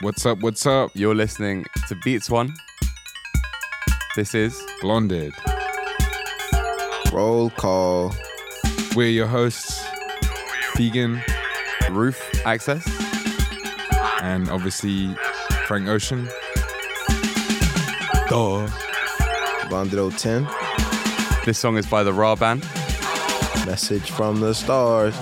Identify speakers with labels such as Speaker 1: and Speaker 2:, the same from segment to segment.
Speaker 1: What's up? What's up?
Speaker 2: You're listening to Beats One. This is
Speaker 1: Blonded.
Speaker 3: Roll call.
Speaker 1: We're your hosts, Vegyn,
Speaker 2: Roof Access,
Speaker 1: and obviously Frank Ocean. Duh.
Speaker 3: Blonded 010.
Speaker 2: This song is by the Raw Band.
Speaker 3: Message from the stars.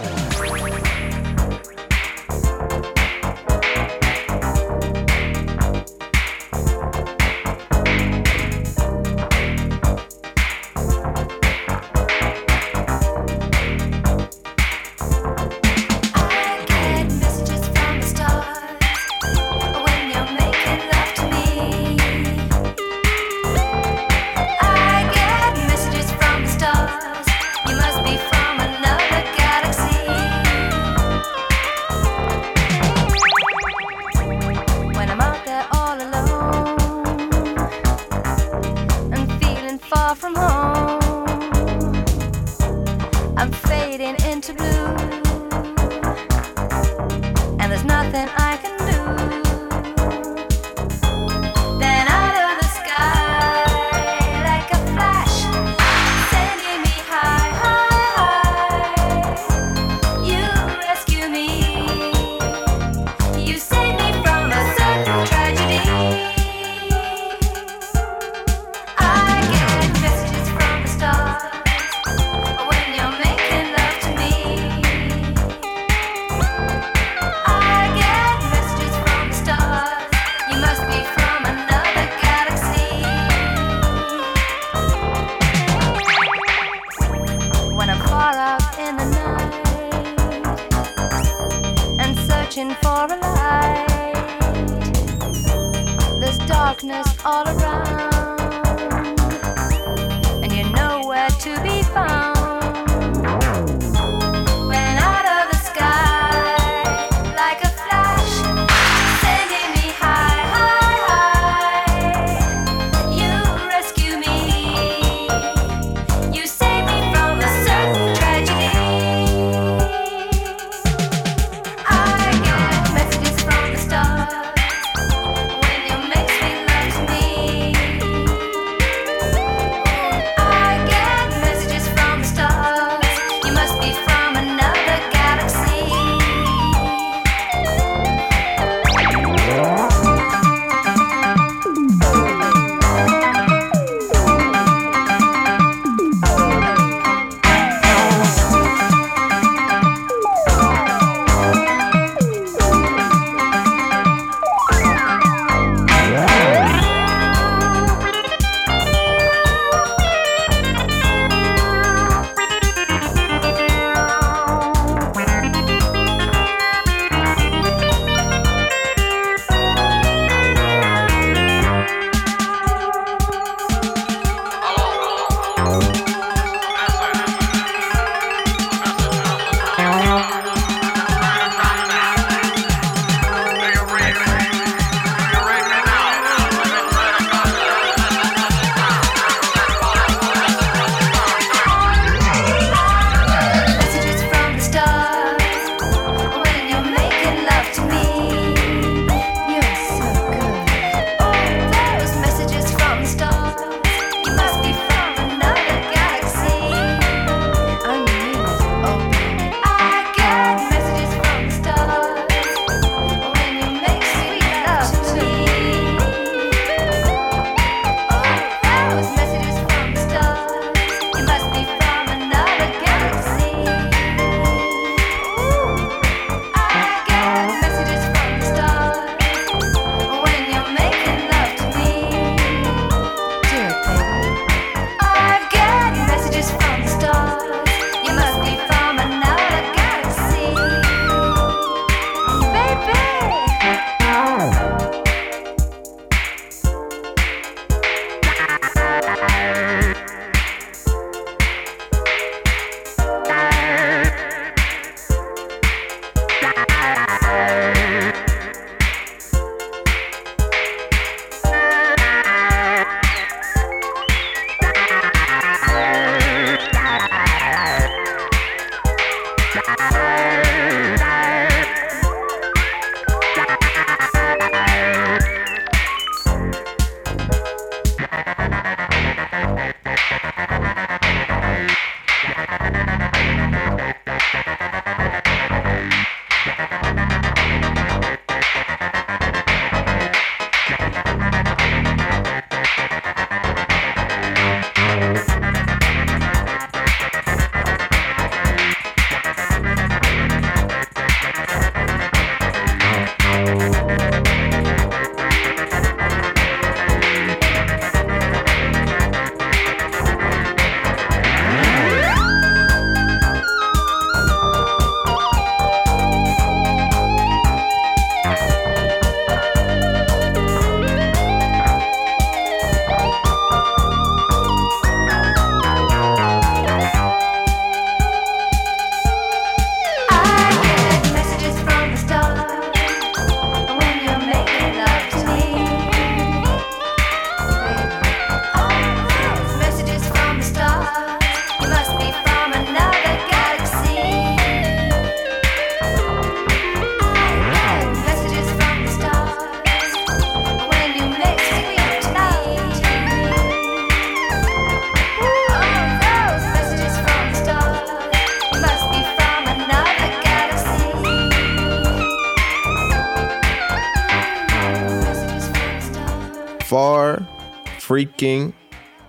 Speaker 4: freaking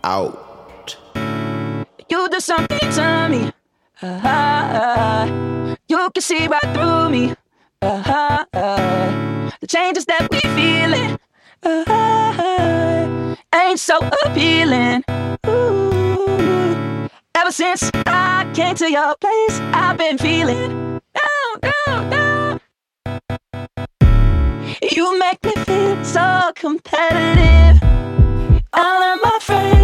Speaker 4: out.
Speaker 5: You do something to me. Uh-huh. You can see right through me. Uh-huh. The changes that we feeling uh-huh. ain't so appealing. Ooh. Ever since I came to your place, I've been feeling down, down, down. You make me feel so competitive. All of my friends.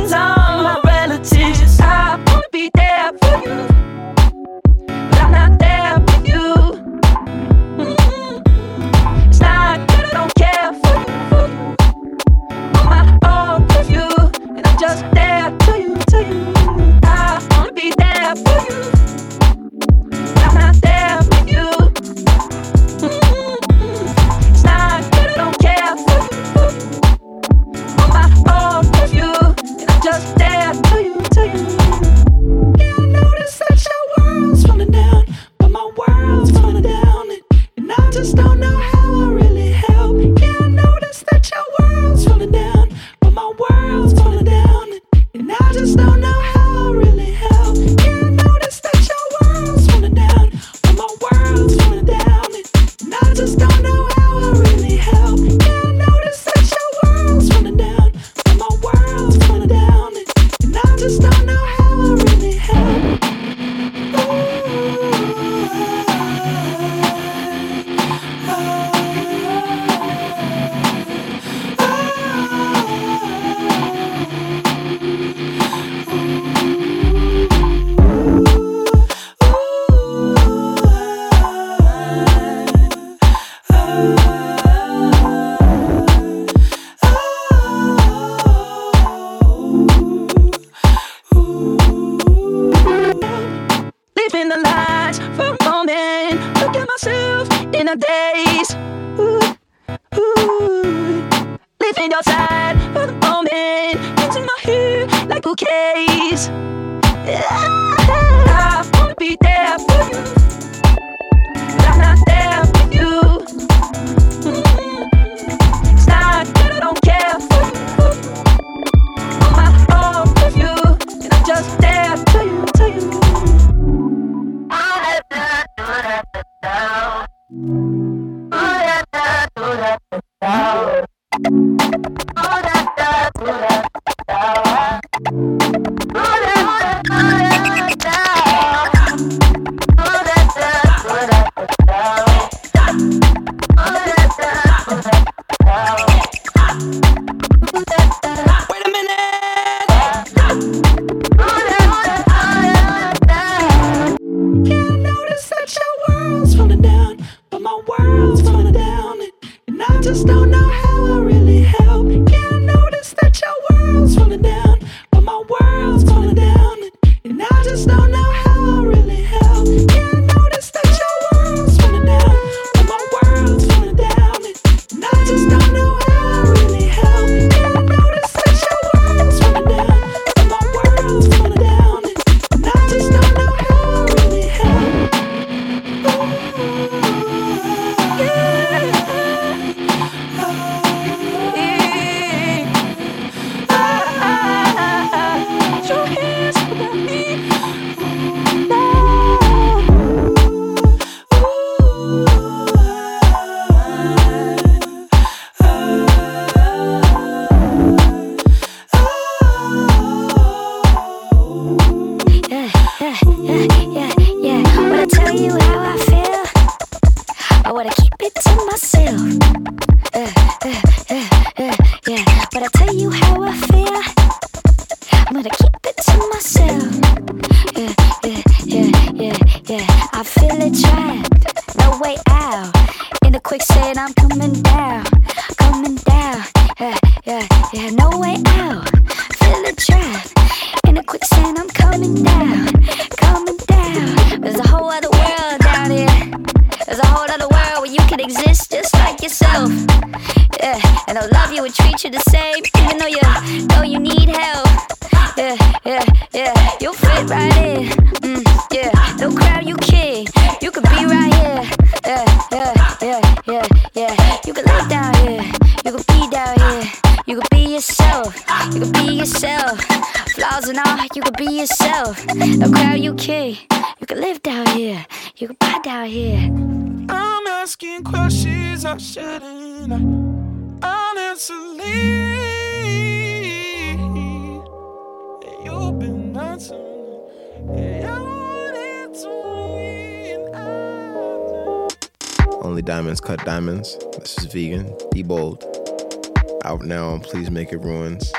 Speaker 6: This is Vegyn. Be bold. Out now on Please Make It Ruins.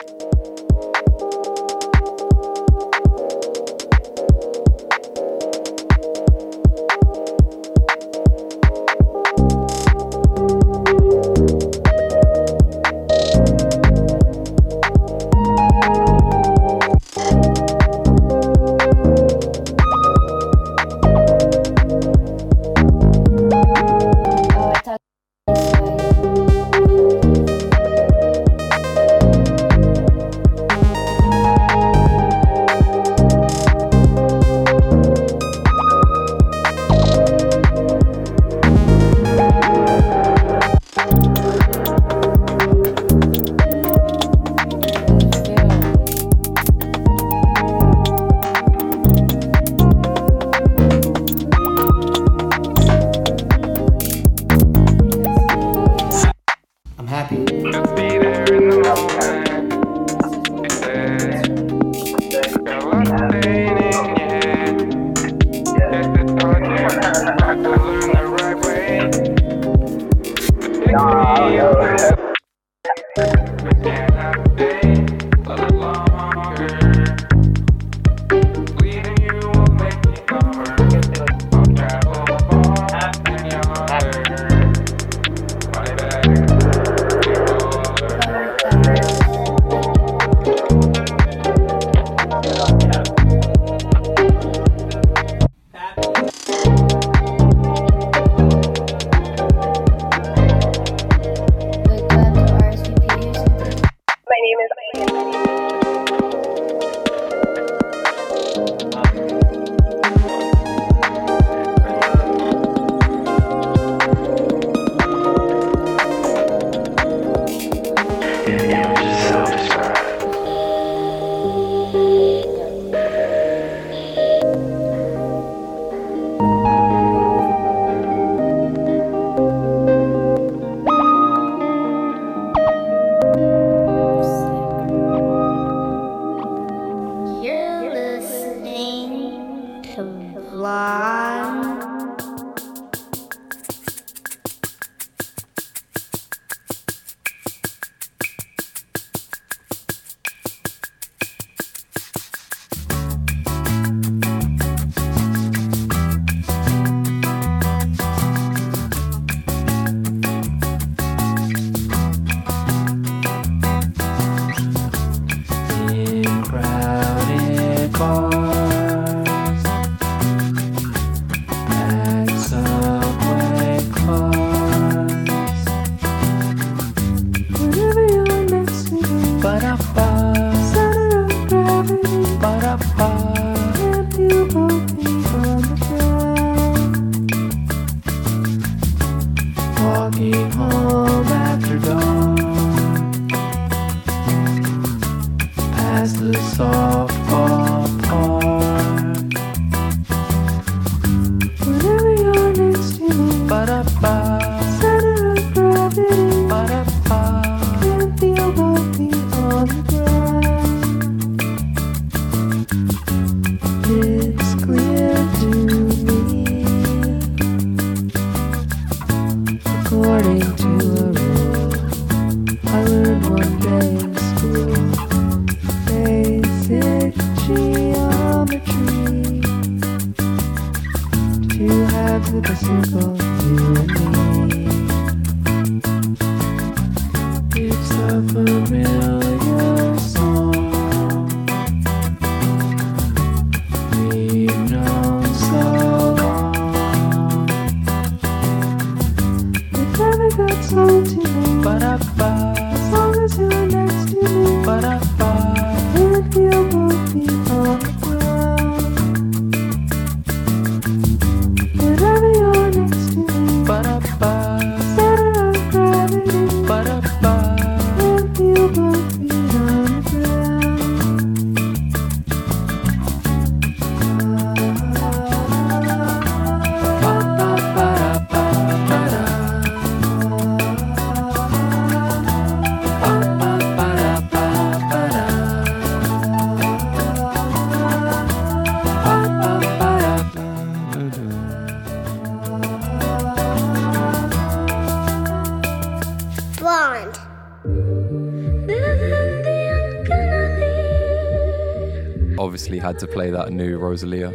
Speaker 7: Obviously had to play that new Rosalia.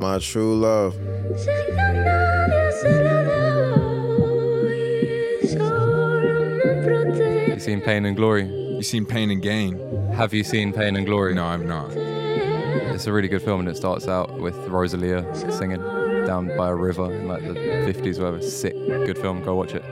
Speaker 8: My true love.
Speaker 7: You seen Pain and Glory?
Speaker 1: You seen Pain and Gain?
Speaker 7: Have you seen Pain and Glory?
Speaker 1: No, I've not.
Speaker 7: It's a really good film, and it starts out with Rosalia singing down by a river in like the 50s, whatever. Sick, good film. Go watch it.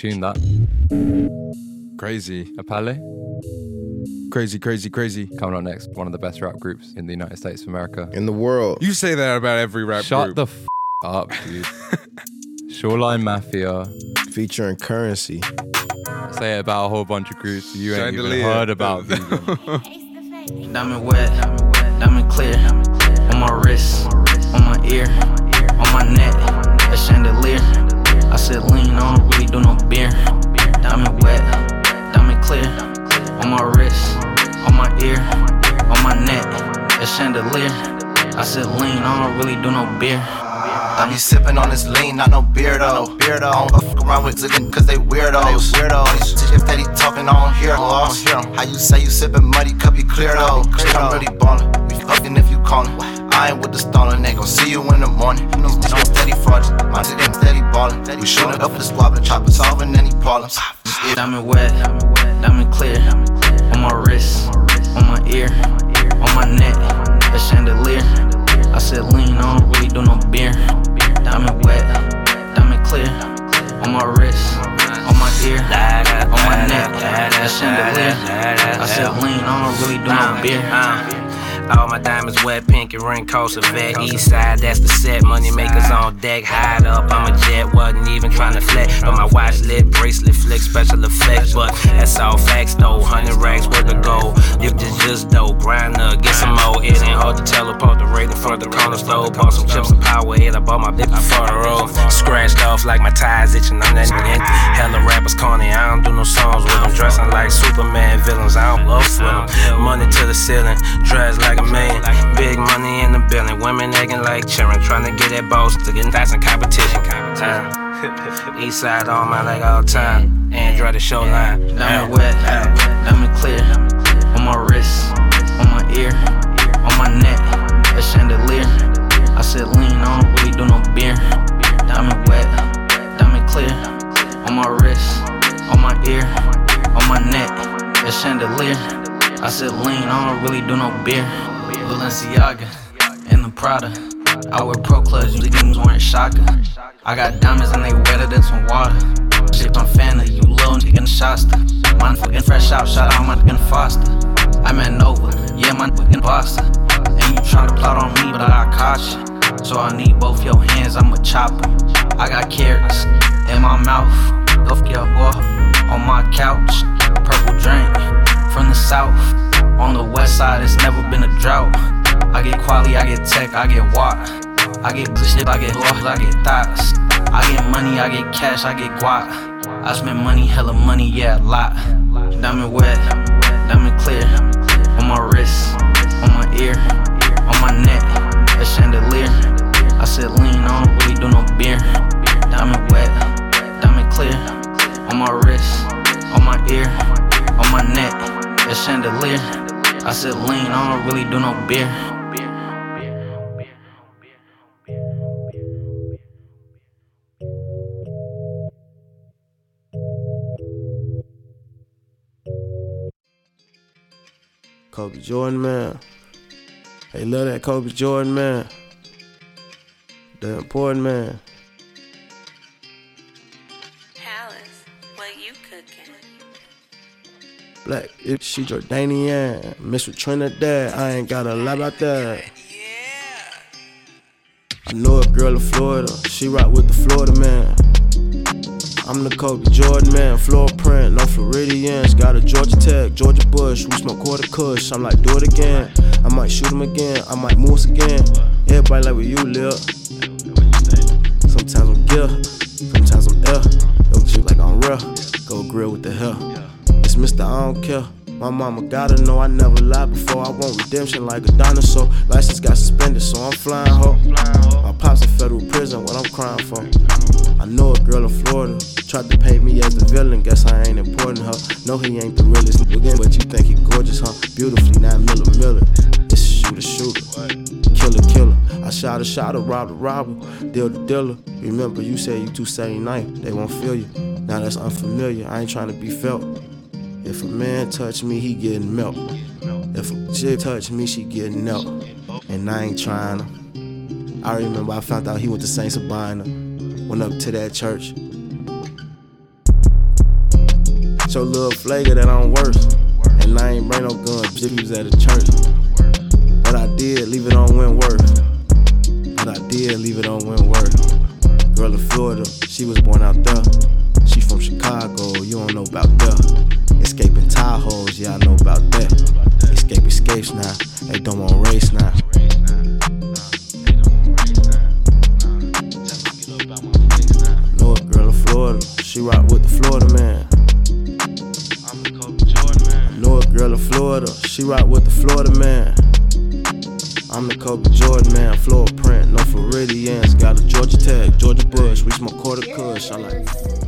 Speaker 7: Tune that.
Speaker 1: Crazy,
Speaker 7: Apale
Speaker 1: crazy, crazy, crazy.
Speaker 7: coming up next. One of the best rap groups in the United States of America.
Speaker 8: In the world.
Speaker 1: You say that about every rap group.
Speaker 7: Shut
Speaker 1: group.
Speaker 7: the f- up, dude. Shoreline Mafia.
Speaker 8: Featuring currency.
Speaker 7: Say it about a whole bunch of groups you ain't even heard about. Vegyn.
Speaker 9: Diamond wet, diamond clear. On my wrist, on my ear, on my neck, a chandelier. I said lean, I don't really do no beer. Diamond wet, diamond clear. On my wrist, on my ear, on my neck, a chandelier. I said lean, I don't really do no beer.
Speaker 10: I be sipping on this lean, not no beard though. Beard I don't fuck around with ziggin' cause they weirdos. They weirdos. If they talking, I don't hear 'em. I don't hear 'em. How you say you sippin' muddy, cup be clear though. I'm really ballin'. We fucking if you callin'. Ain't with the stolen, they gon' see you in the morning. You know, steady fraudulent, my shit ain't steady ballin'. We shootin' up the squad and chopper solving any problems.
Speaker 9: Diamond wet, diamond clear. On my wrist, on my ear, on my neck, a chandelier. I said lean, don't really do no beer. Diamond wet, diamond clear. On my wrist, on my ear, on my neck, a chandelier. I said lean, I don't really do no beer.
Speaker 11: All my diamonds wet, pink and ring coast of vet. East side, that's the set. Money makers on deck, hide up. I'm a jet, wasn't even trying to flex. But my watch lit, bracelet flick, special effects. But that's all facts though. Hundred racks worth of gold. You just just dope, grind up, get some more. It ain't hard to teleport the rating for the corner store. Bought some chips and power head. I bought my bitch for the road. Scratched off like my ties itching. I'm that nigga. Hella rappers corny. I don't do no songs with them. Dressing like Superman villains. I don't love with them. Money to the ceiling, dress like a man. Big money in the building. Women acting like children, trying to get that boss to get that's in competition. Uh, East side all my like all time. Android the show line.
Speaker 9: Diamond wet, diamond clear. On my wrist, on my ear, on my neck, a chandelier. I said lean, don't really do no beer. Diamond wet, diamond clear. On my wrist, on my ear, on my neck, a chandelier. I said lean, I don't really do no beer. Balenciaga and the Prada. I wear pro clubs, usually niggas wearing shaka. I got diamonds and they wetter than some water. Shit, I'm fan of you, little nigga Shasta. Mine fucking fresh out, shout out my nigga Foster. I'm at Nova, yeah, my nigga Boston. And you try to plot on me, but I got caution. So I need both your hands, I'm a chopper. I got carrots in my mouth, go fuck your boy. on my couch, purple drink from the south. On the west side, it's never been a drought. I get quality, I get tech, I get walk. I get shit, I get laws, I get thoughts. I get money, I get cash, I get guap. I spend money, hella money, yeah, a lot. Diamond wet, diamond clear. On my wrist, on my ear, on my neck, a chandelier. I said lean, I don't really do no beer. Diamond wet, diamond clear. On my wrist, on my ear, on my neck, a chandelier. I said lean, I don't really do no beer.
Speaker 4: Kobe Jordan, man. Hey, love that Kobe Jordan, man. The important man. Black, if she Jordanian, Miss with Trinidad, I ain't gotta lie about that. I know a girl in Florida, she rock with the Florida man. I'm the Kobe Jordan man, floor print, no Floridians. Got a Georgia Tech, Georgia Bush, we smoke quarter kush. I'm like, do it again. I might shoot him again, I might us again. Everybody like where you live. Sometimes I'm gill, sometimes I'm ill. Yo, shit like I'm real. Go grill with the hell. Mr. I don't care. My mama gotta know I never lied before. I want redemption like a dinosaur. License got suspended, so I'm flying ho. My pops in federal prison, what I'm crying for. I know a girl in Florida tried to paint me as the villain. Guess I ain't important, huh? No, he ain't the realest. Again, but you think he gorgeous, huh? Beautifully, not Miller Miller. It's shooter shooter, killer killer. I shot a shot, a robber robber, deal the dealer. Remember, you said you too say knife, they won't feel you. Now that's unfamiliar. I ain't trying to be felt. If a man touch me, he getting melt. If a chick touch me, she getting melt. And I ain't trying to. I remember I found out he went to St. Sabina. Went up to that church. Show little flager that I'm worse. And I ain't bring no gun, bitch, was at a church. But I did leave it on Wentworth. But I did leave it on Wentworth. Girl in Florida, she was born out there. From Chicago, you don't know about that. Escaping Tahoes, yeah, I know about that. Escape escapes now, they don't want race now. Know a girl in Florida, she rock with the Florida man. A girl in Florida, she rock with the Florida man. I'm the Kobe Jordan man, floor print, no Floridians. Got a Georgia Tech, Georgia Bush, we smoke quarter kush. I like.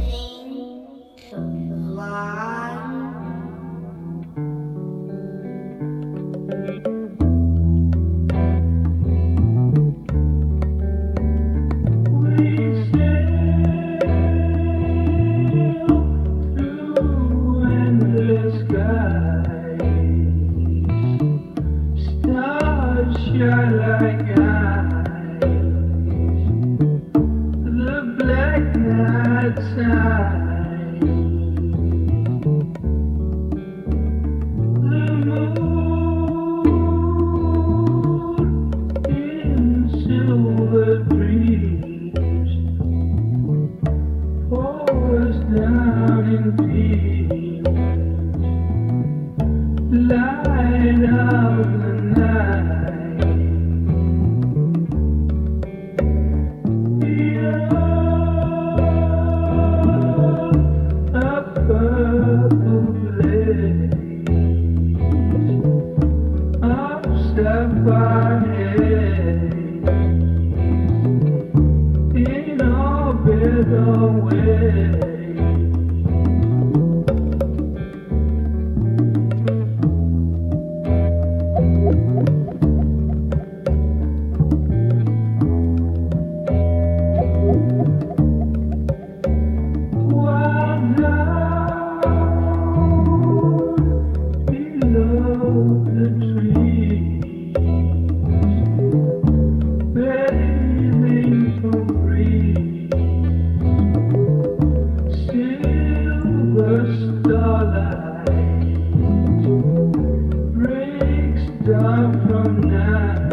Speaker 12: love from now.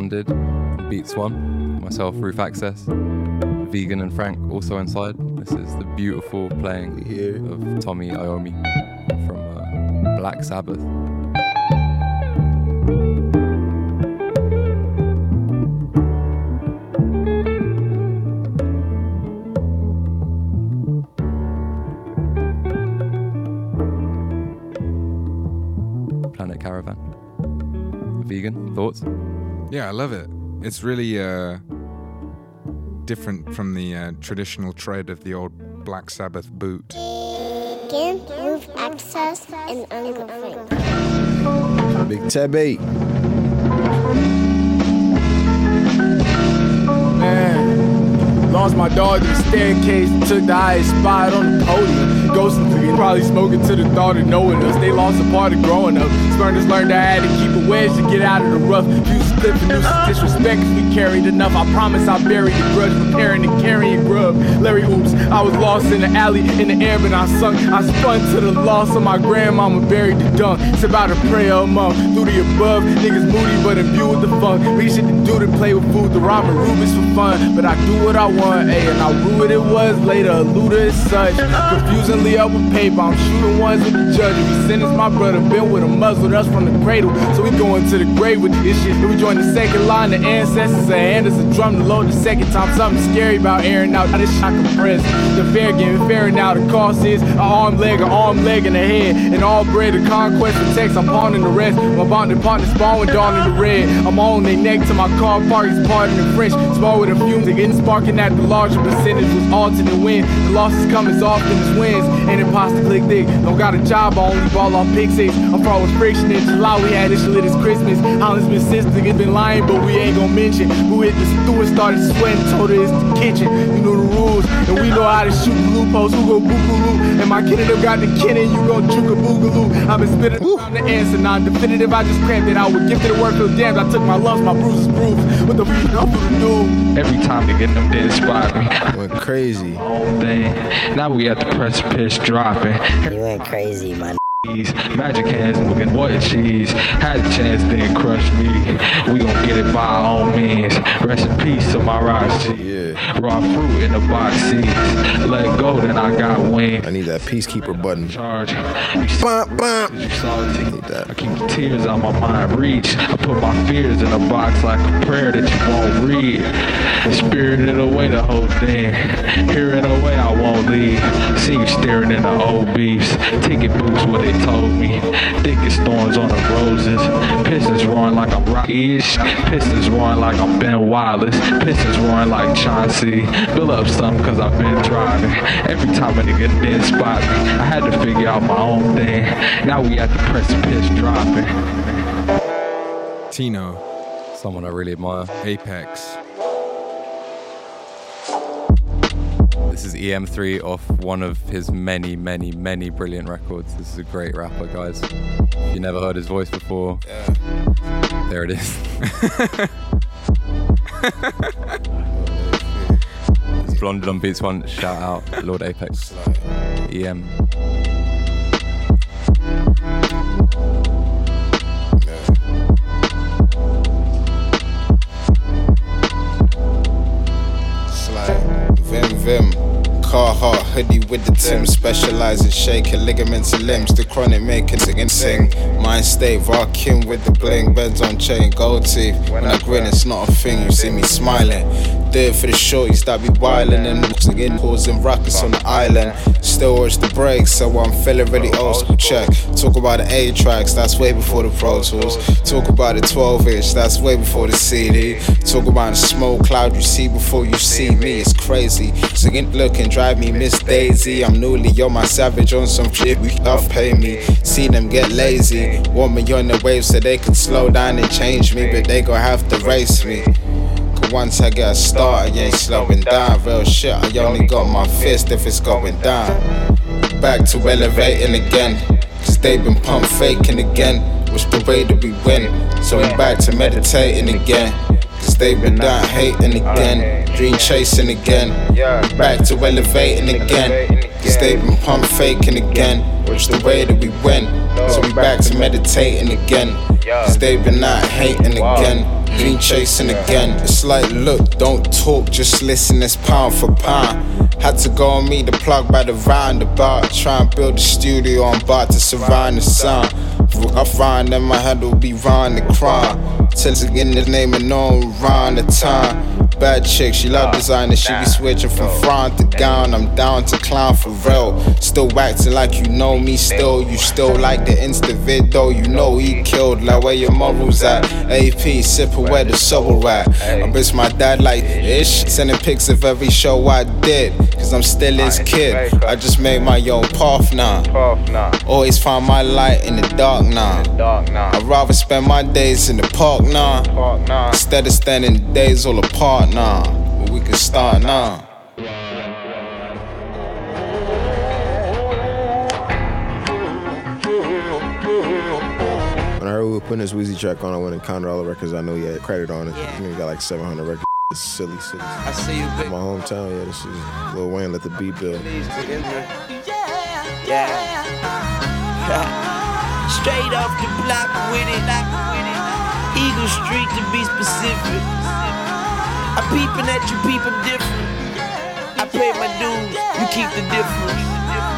Speaker 12: Tuned in to Blonded from Beats One. Myself, Roof Access. Vegyn and Frank also inside. This is the beautiful playing of Tony Iommi from uh, Black Sabbath.
Speaker 13: Love it. It's really uh, different from the uh, traditional tread of the old Black Sabbath boot.
Speaker 14: Again, roof access and Uncle
Speaker 4: Big Tebby.
Speaker 15: Man, lost my dog in the staircase, took the highest spot on the podium. Ghosting again, probably smoking to the thought of knowing us. They lost a part of growing up. Spurners learned I had to keep a wedge to get out of the rough. Fuse clip and disrespect 'cause we carried enough. I promise I buried the grudge, preparing and carrying grub. Larry Oops, I was lost in the alley in the air, but I sunk. I spun to the loss of my grandmama buried the dunk. It's about a prayer among through the above. Niggas moody, but imbued with the funk. We to do to play with food, the and Rubens for fun. But I do what I want, ayy, and I rue what it was later. A looter is such. Confusingly with paper, I'm shooting ones with the judge. If he sentence my brother, been with a muzzle, us from the cradle. So we going to the grave with this shit. Then we join the second line, the ancestors say, hand a drum to load the second time. Something scary about airing out. This shit I compress. The fair game, fair now. The cost is a arm leg, a arm leg in the head. And all bread, the conquest of text, I'm pawning the rest. My bonded partner spawn with dawn in the red. I'm on their neck to my car park, he's parting the French. Small with a fumes, they getting sparking at the larger percentage was alternate win. The losses come as often as wins. And imposter click thick. Don't got a job, I only ball off pick six. I'm far with friction in July, we had this shit lit as Christmas. Holland's been sisting, it's been lying, but we ain't gon' mention. Who hit the stew and started sweating, told her it's the kitchen. You know the rules, and we know how to shoot the loopholes. Who go boo-boo-loo? And my kid them got the kid you gon' juke a boogaloo. I've been spitting around the answer, non-definitive. I just cramped it. I would give it a work, feel damned. I took my lumps, my bruises bruised. What the f*** I'm gonna do?
Speaker 16: Every time they get them dead spot me.
Speaker 4: Went crazy.
Speaker 16: Thing. Now we at the precipice dropping.
Speaker 17: You went crazy, man.
Speaker 16: Magic hands looking what cheese. Had a chance, then crush me. We gon' get it by all means. Rest in peace to my Rashi.
Speaker 4: Yeah.
Speaker 16: Raw fruit in the box seats. Let go, then I got wings.
Speaker 4: I need that peacekeeper button.
Speaker 16: Charge.
Speaker 4: Bump, bump.
Speaker 16: I keep the tears on my mind reach. I put my fears in a box like a prayer that you won't read. Spirited away the whole thing. Hearing away, I won't leave. See you staring in the old beefs. Ticket booths what they told me. Thickest thorns on the roses. Pistons roaring like I'm Rocky-ish. Pistons roaring like I'm Ben Wallace. Pistons roaring like Chauncey. Build up something cause I've been driving. Every time a nigga did spot me, I had to figure out my own thing. Now we at the precipice dropping.
Speaker 13: Tino.
Speaker 12: Someone I really admire.
Speaker 13: Apex.
Speaker 12: This is EM3 off one of his many, many, many brilliant records. This is a great rapper, guys. If you never heard his voice before, there it is. it's Blonded on Beats One. Shout out, Lord Apex. EM. hoodie with the Tim.
Speaker 17: Specialize in shaking ligaments and limbs. The chronic making sing and sing. Mind state, rocking with the bling. bands on chain, gold teeth. When I grin, it's not a thing. You see me smiling. It for the shorties that be wildin' and again causing ruckus on the island. Still watch the breaks, so I'm feeling really old school check. Talk about the A tracks, that's way before the Pro Tools. Talk about the 12 inch, that's way before the CD. Talk about the smoke cloud you see before you see me, it's crazy. Singing, look and drive me, Miss Daisy. I'm newly on my savage on some shit, we love pay me. See them get lazy, want me on the wave so they can slow down and change me, but they gon' have to race me. Once I get started, you ain't slowing down. Real shit, I only got my fist if it's going down. Back to elevating again. Cause they been pump faking again. Which the way that we win. So we back to meditating again. Cause they been down hating again. Dream chasing again. Back to elevating again. Cause they been pump faking again. Which the way that we win. So we back to meditating again. Cause they been out hating again. Dream chasing again. It's like, look, don't talk, just listen. It's pound for pound. Had to go and meet the plug by the roundabout. Try and build a studio, I'm about to surround the sound. I find that my head will be round the crime. Till it's in the name and known round the time. Bad chick, she love designer, she be switching from front to gown. I'm down to clown for real. Still acting like you know me, still. You still like the insta vid though, you know he killed. Like where your morals at? AP, sipping where the soul at. I miss my dad like ish, sending pics of every show I did. Cause I'm still his kid. I just made my own path now. Always find my light in the dark now. I'd rather spend my days in the park now. Instead of spending days all apart now. But we can start now.
Speaker 8: When I heard we were putting this Weezy track on, I went and counted all the records I know he had credit on it. I think he got like 700 records. It's silly, silly. I
Speaker 18: see you, big.
Speaker 8: My hometown, yeah, this is Lil Wayne, let the beat build.
Speaker 18: Yeah. Straight off the block with it. Eagle Street to be specific. I peeping at you, people different. I pay my dues, you keep the difference.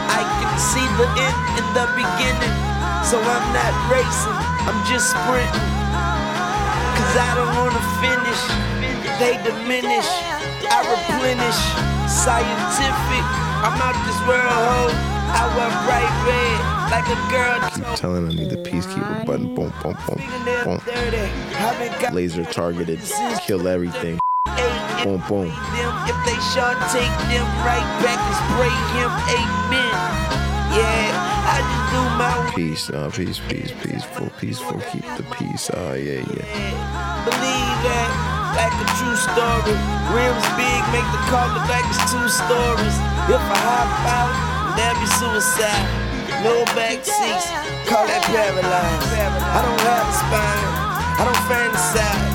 Speaker 18: I can see the end in the beginning, so I'm not racing, I'm just sprinting. Cause I don't wanna finish, they diminish, I replenish. Scientific, I'm out this world, ho. I wear bright red, like a girl.
Speaker 8: Keep telling I need the peacekeeper button. Boom, boom, boom, boom. Laser targeted, kill everything. Boom, boom.
Speaker 18: if they short take them right back. And spray him. Amen. Yeah i just do my
Speaker 8: Peace, uh, peace, peace, peaceful, peaceful. Keep the peace. Ah, yeah, yeah.
Speaker 18: believe that. Like a true story. Rims big make the car look like it's two stories. If i hop out that'd be suicide. No back seats call that paralyzed. I don't have a spine i don't fantasize.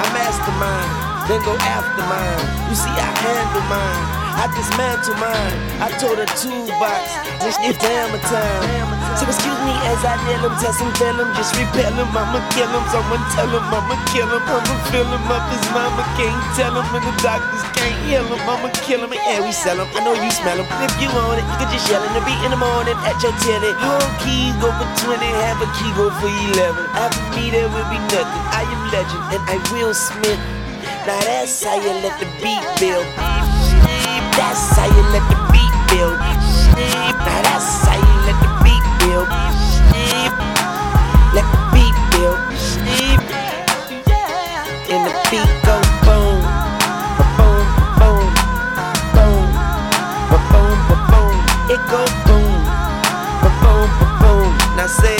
Speaker 18: I mastermind then go after mine. You see, I handle mine. I dismantle mine. I told her toolbox. This if damn a time. So excuse me as I nail him, test him, him, just repel him. I'ma kill him. Someone tell him I'ma kill him. I'ma fill him up. His mama can't tell him, and the doctors can't heal him. I'ma kill him, and we sell him. I know you smell him. If you want it, you can just yell in the beat in the morning at your telly. Whole keys go for 20, have a key go for 11. After me, there will be nothing. I am legend, and I will Smith. Now that's how you let the beat build. That's how you let the beat build. Now that's how you let the beat build. Let the beat build. And the beat go boom, boom, boom, boom, boom, boom. It go boom, boom, boom. Now say.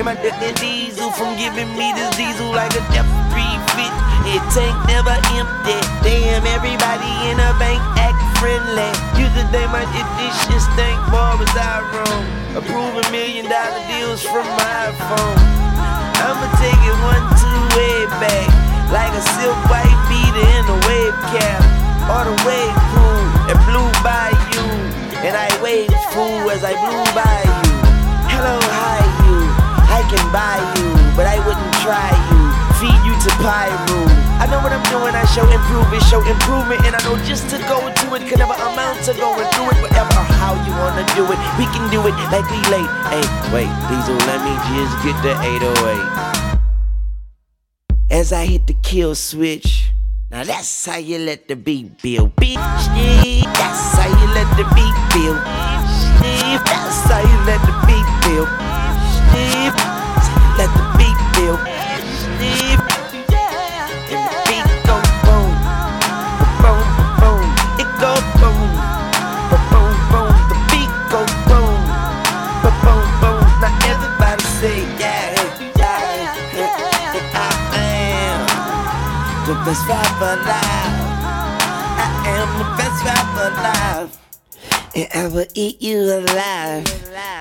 Speaker 18: And my Dutton Diesel from giving me this diesel like a F350. It tank never empty. Damn, everybody in the bank act friendly. Use the day my edition stank bar was I wrong. Approving million dollar deals from my phone. I'ma take it one, two, way back. Like a silk white beater in a wave cap. Or the wave pool that blew by you. And I waved fool as I blew by you. Hello, hi, try you, feed you to Pyru. I know what I'm doing, I show improvement, show improvement, and I know just to go into it can never amount to going through it, whatever or how you wanna do it. We can do it like we late. Hey, wait, please don't let me just get the 808. As I hit the kill switch. Now that's how you let the beat build. Shit. That's how you let the beat build. That's how you let the beat build. Shit. And the beat go boom. Boom, boom. It go boom. Boom, boom. The beat go boom. Boom, boom. Now everybody say yeah, yeah, yeah. I am the best rapper alive. I am the best rapper alive. And I will eat you alive.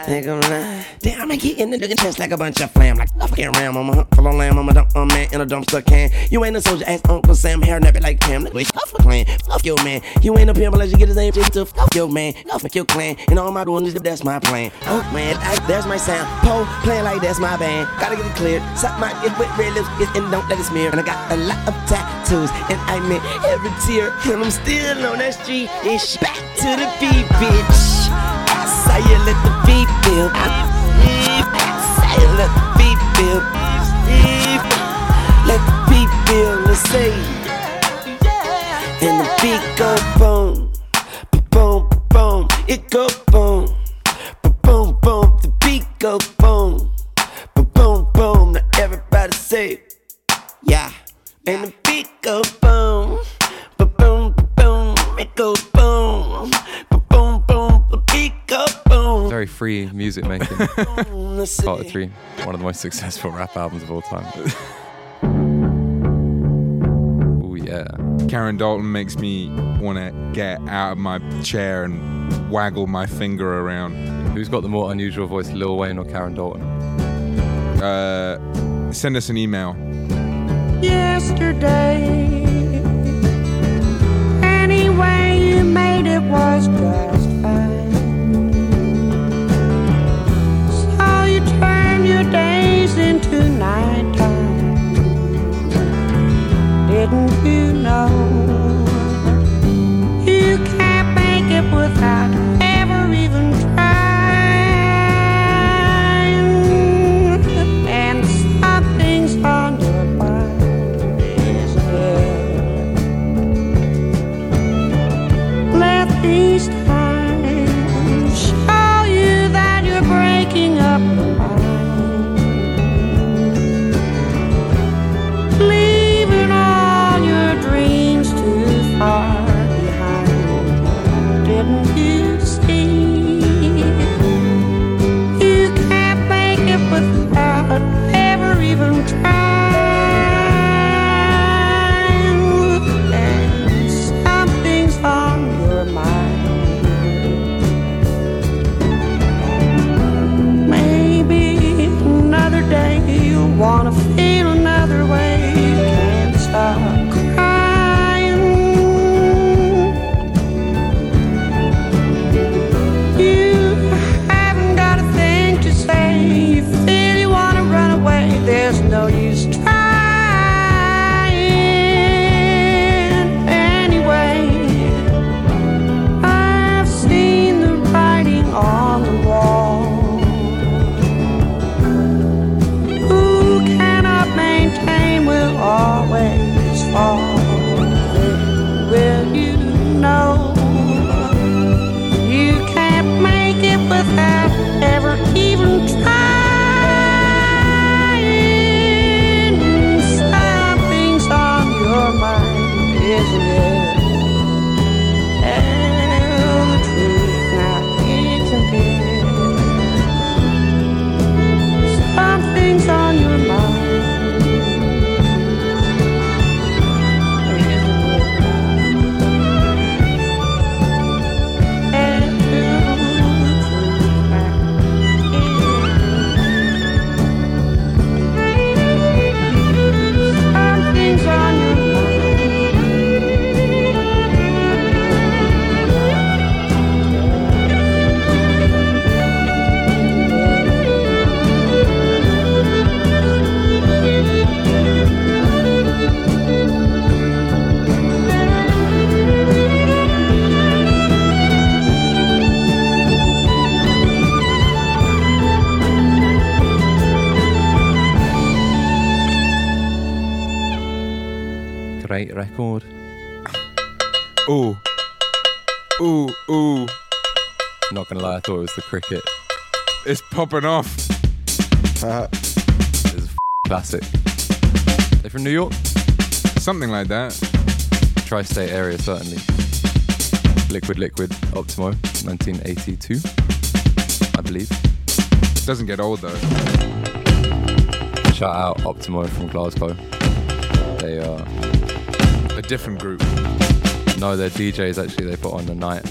Speaker 18: Gonna lie. Damn, I get in the nigga chest like a bunch of flam. Like a fucking ram. I'm a hunt full of lamb. I'm a dump man in a dumpster can. You ain't a soldier ass Uncle Sam. Hair nappy like Pam. Like, fuck clan. Fuck your man. You ain't a pimp unless you get his name shit to fuck your man. Fuck your clan. And all my doing is that's my plan. Oh man, I, there's my sound. Pole playing like that's my band. Gotta get it clear. Suck my dick with red lips and don't let it smear. And I got a lot of tattoos. And I meant every tear. And I'm still on that street. It's back to the beat, bitch. How you let the beat build. How you let the beat build. Let the beat build. Let's say. And the beat go boom. Boom, boom. It go boom. Boom, boom. The beat go boom. Boom, boom. Now everybody say. Yeah. And the beat go boom. Boom, boom. It go. Boom,
Speaker 12: Very free music making.
Speaker 18: Let's
Speaker 12: 3, one of the most successful rap albums of all time. oh, yeah.
Speaker 13: Karen Dalton makes me want to get out of my chair and waggle my finger around.
Speaker 12: Who's got the more unusual voice, Lil Wayne or Karen Dalton?
Speaker 13: Uh, send us an email.
Speaker 19: yesterday. Any way you made it was just Didn't you know? You can't make it without I
Speaker 12: thought it was the cricket.
Speaker 13: It's popping off.
Speaker 12: Uh, it's a f- classic. They from New York?
Speaker 13: Something like that.
Speaker 12: Tri-state area, certainly. Liquid Liquid Optimo, 1982, I believe.
Speaker 13: Doesn't get old though.
Speaker 12: Shout out Optimo from Glasgow. They are
Speaker 13: A different group.
Speaker 12: no, they're DJs actually. They put on the night.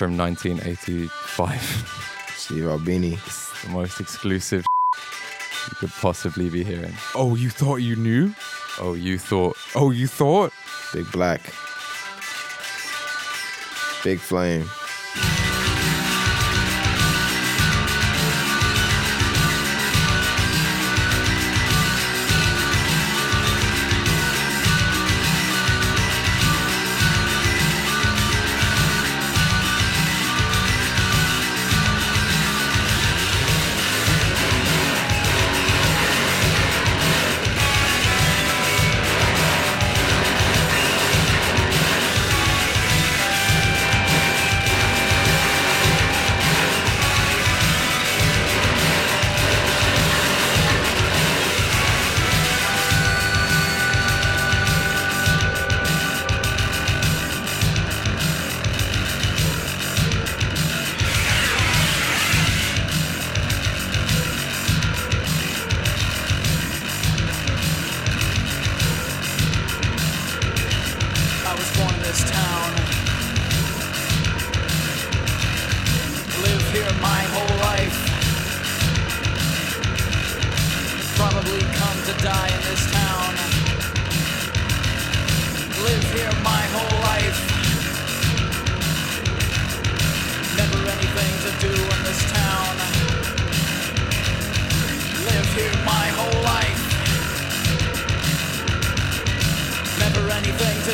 Speaker 12: From 1985.
Speaker 4: Steve Albini.
Speaker 12: It's the most exclusive you could possibly be hearing.
Speaker 13: Oh, you thought you knew?
Speaker 12: Oh, you thought.
Speaker 13: Oh, you thought?
Speaker 4: Big Black. Big Flame.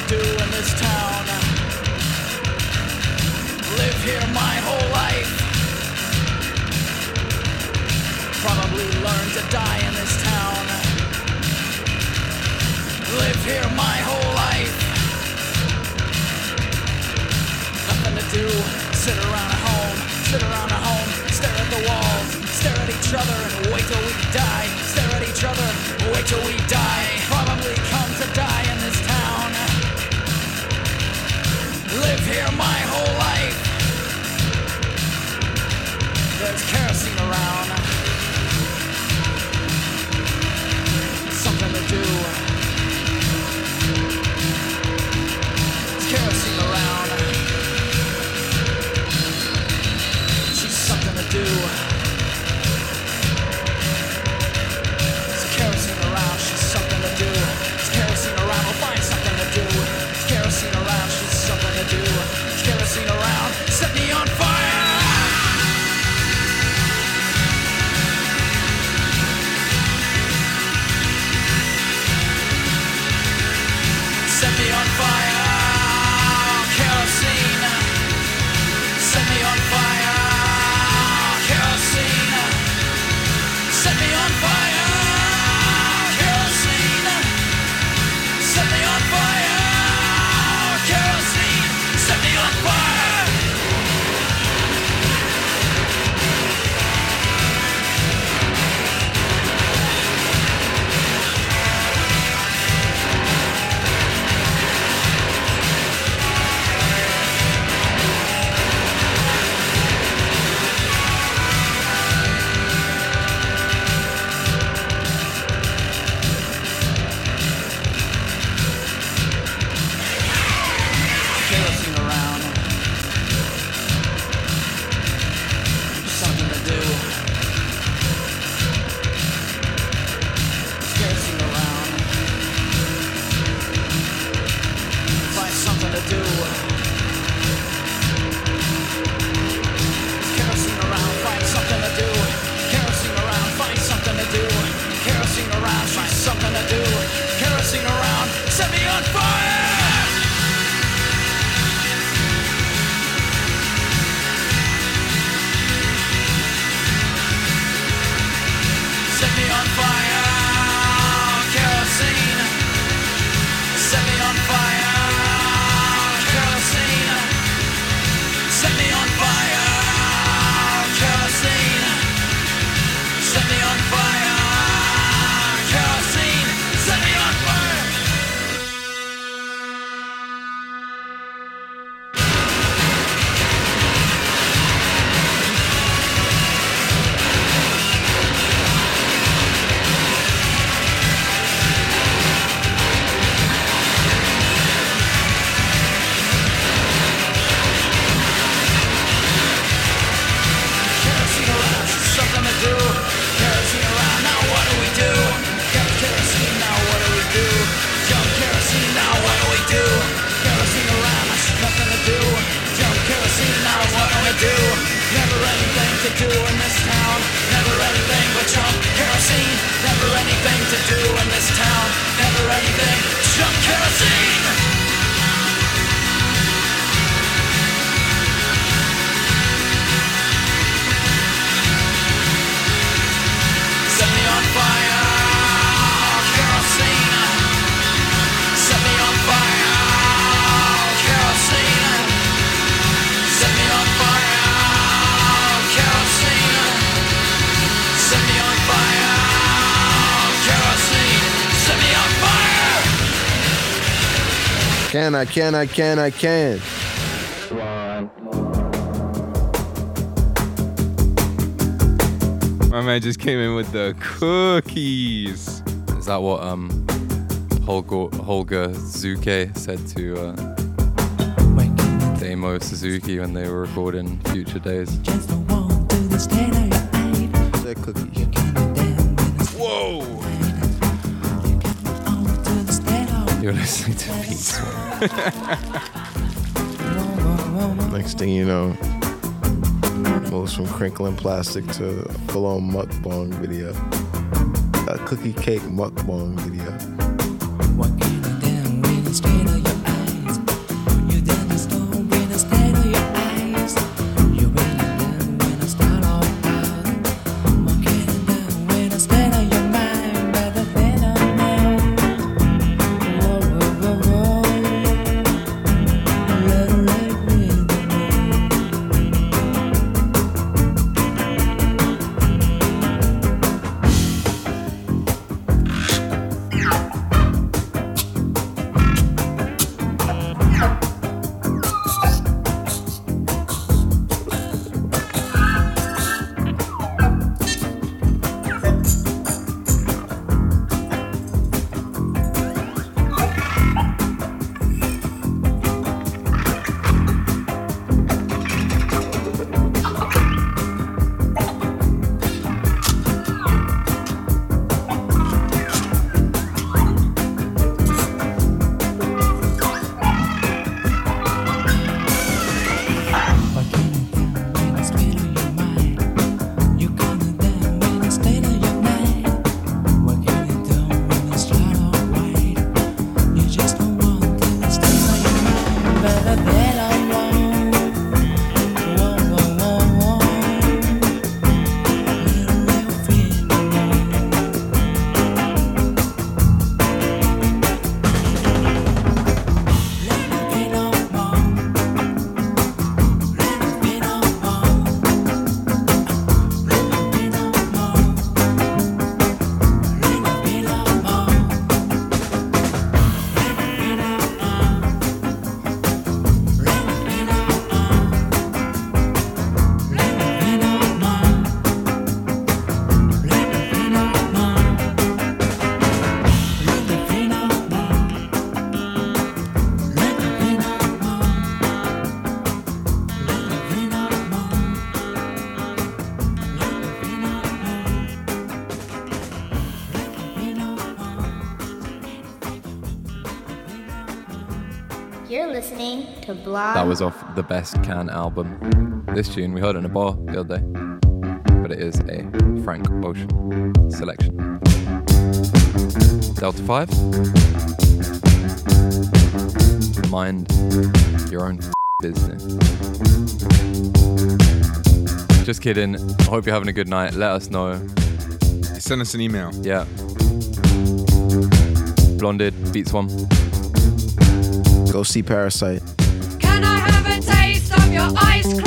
Speaker 20: Do in this town. Live here my whole life. Probably learn to die in this town. Live here my whole life. Nothing to do. Sit around at home. Sit around at home. Stare at the walls. Stare at each other and wait till we die. Stare at each other. Wait till we die. Here my
Speaker 8: Can I, can I, can I, can.
Speaker 1: My man just came in with the cookies.
Speaker 12: Is that what um Holger Holger Czukay said to uh, Damo Suzuki when they were recording Future Days?
Speaker 8: Said cookies.
Speaker 1: Whoa!
Speaker 12: You're listening to Beats.
Speaker 8: Next thing you know, moves from crinkling plastic to full on mukbang video. A cookie cake mukbang video.
Speaker 14: Listening.
Speaker 12: That was off the Best Can album. This tune we heard in a bar the other day, but it is a Frank Ocean selection. Delta 5. Mind your own business. Just kidding. I hope you're having a good night. Let us know.
Speaker 1: Send us an email.
Speaker 12: Yeah. Blonded, Beats One.
Speaker 8: Go see Parasite.
Speaker 3: Your cream?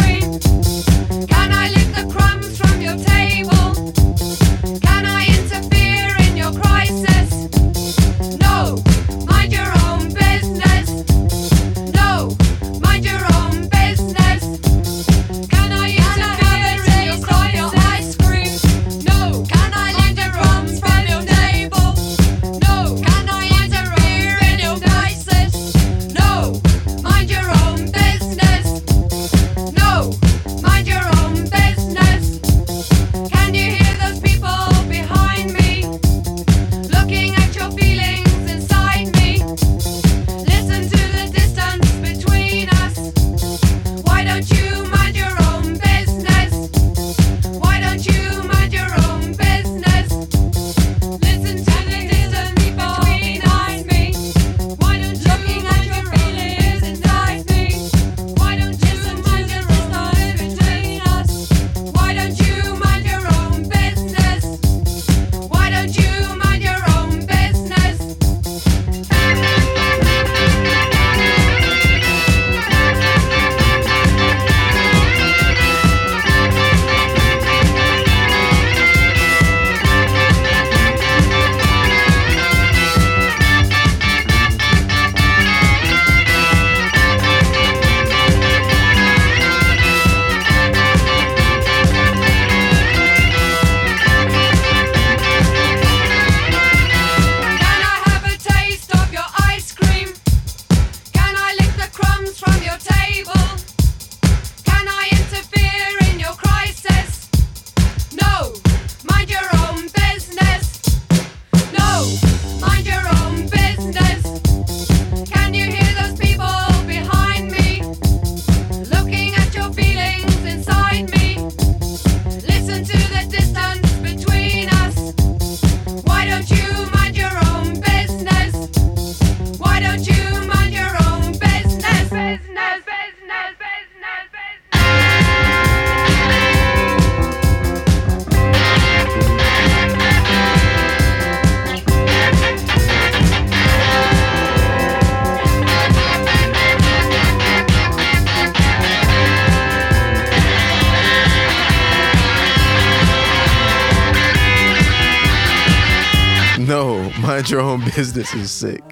Speaker 3: Your own business
Speaker 8: is sick.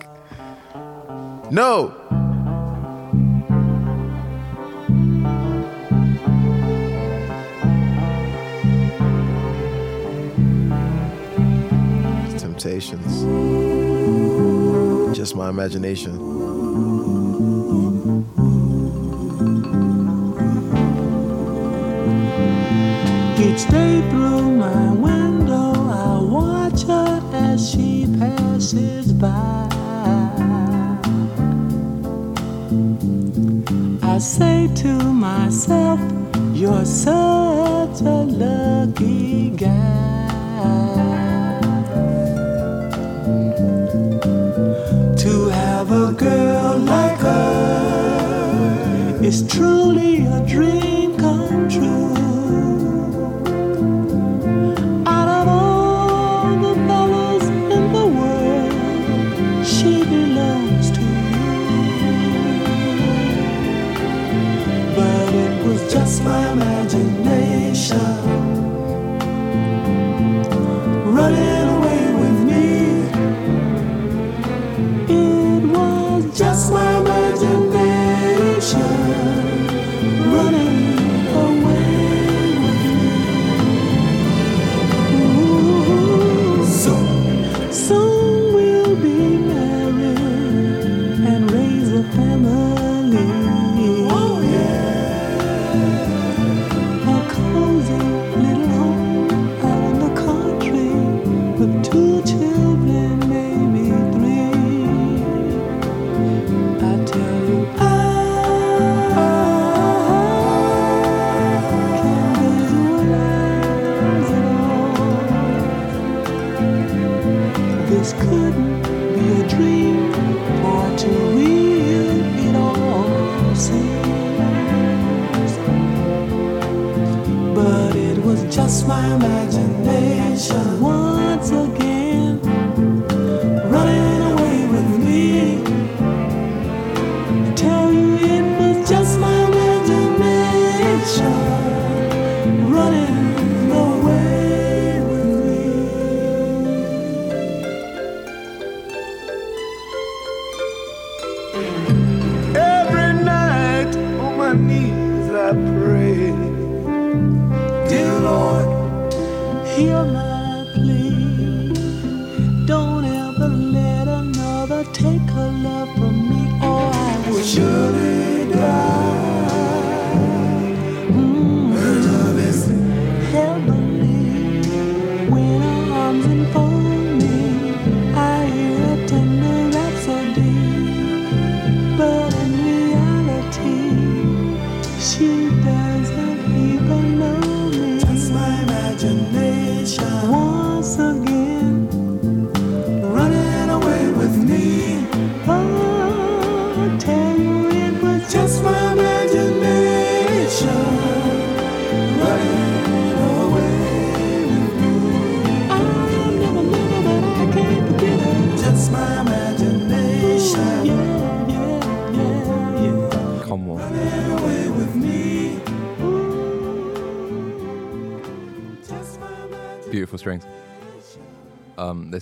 Speaker 8: No. Temptations. Just my imagination.
Speaker 21: Each day through my I say to myself, You're such a lucky guy. To have a girl like her is truly a dream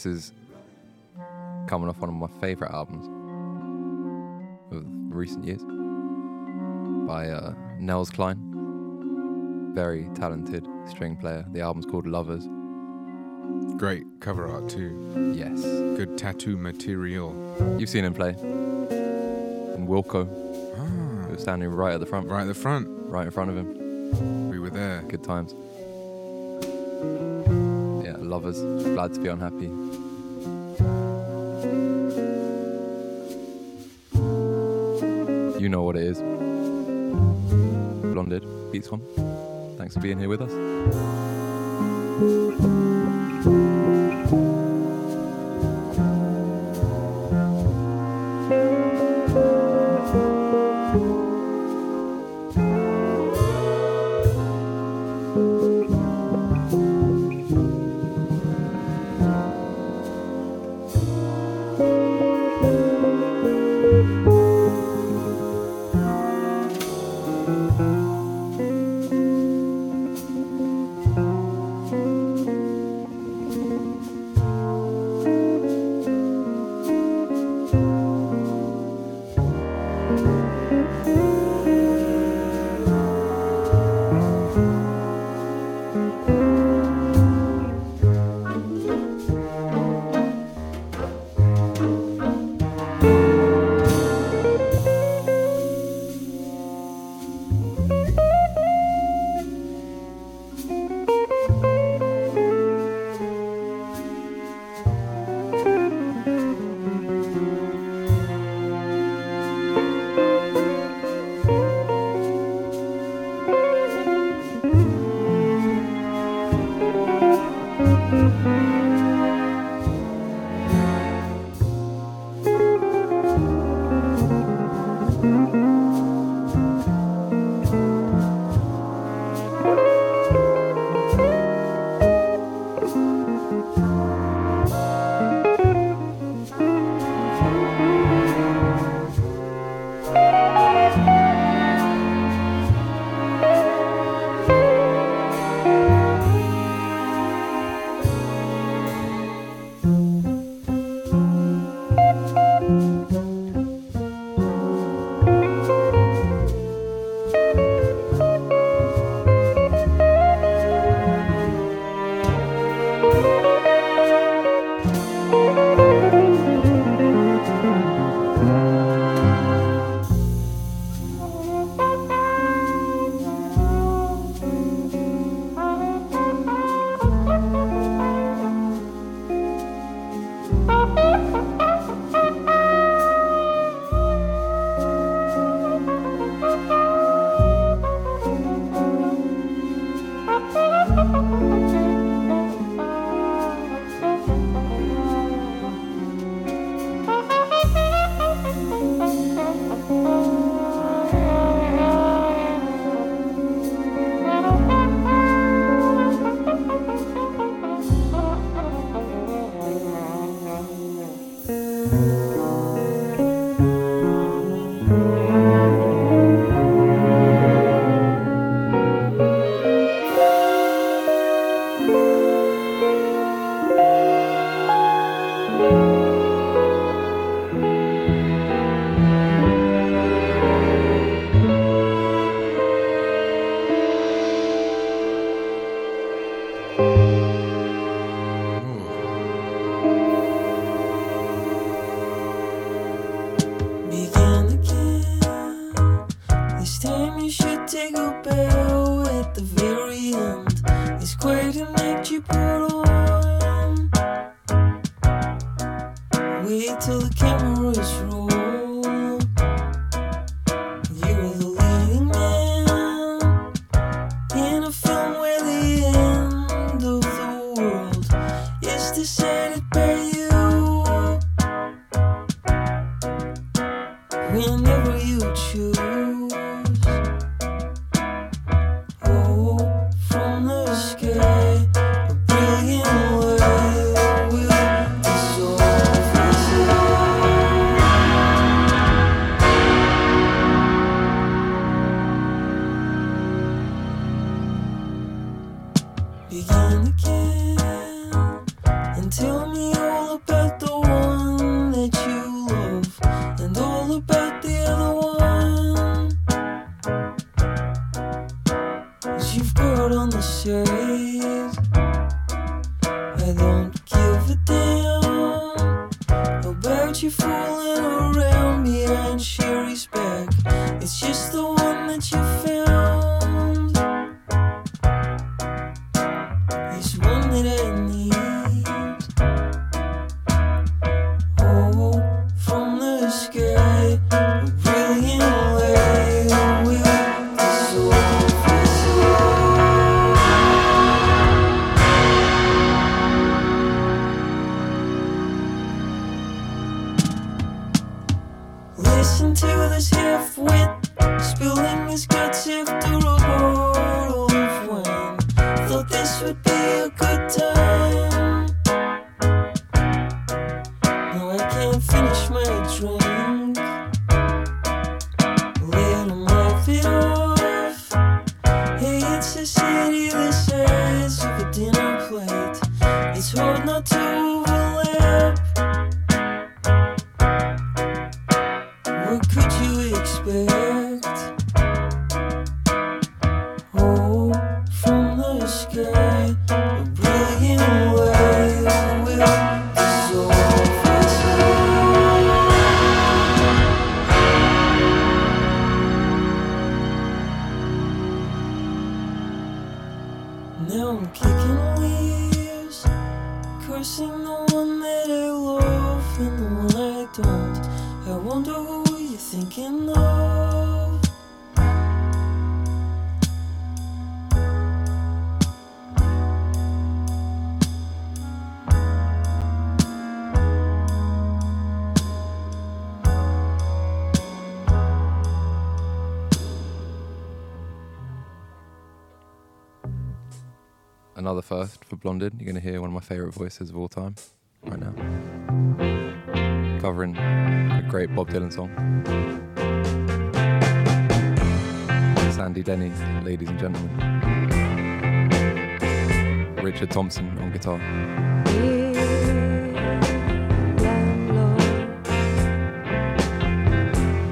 Speaker 21: this is
Speaker 12: coming off one of my favourite albums of recent years by uh, Nels Cline. Very talented string player. The album's called Lovers.
Speaker 1: Great cover art too.
Speaker 12: Yes.
Speaker 1: Good tattoo material.
Speaker 12: You've seen him play in Wilco.
Speaker 1: Ah.
Speaker 12: He was standing right at the front.
Speaker 1: Right at the front.
Speaker 12: Right in front of him.
Speaker 1: We were there.
Speaker 12: Good times. Yeah, lovers. Glad to be unhappy. You know what it is. Blonded, Beats. Thanks for being here with us.
Speaker 19: you're
Speaker 12: going to hear one of my favorite voices of all time right now, covering a great Bob Dylan song. Sandy Denny, ladies and gentlemen. Richard Thompson on guitar.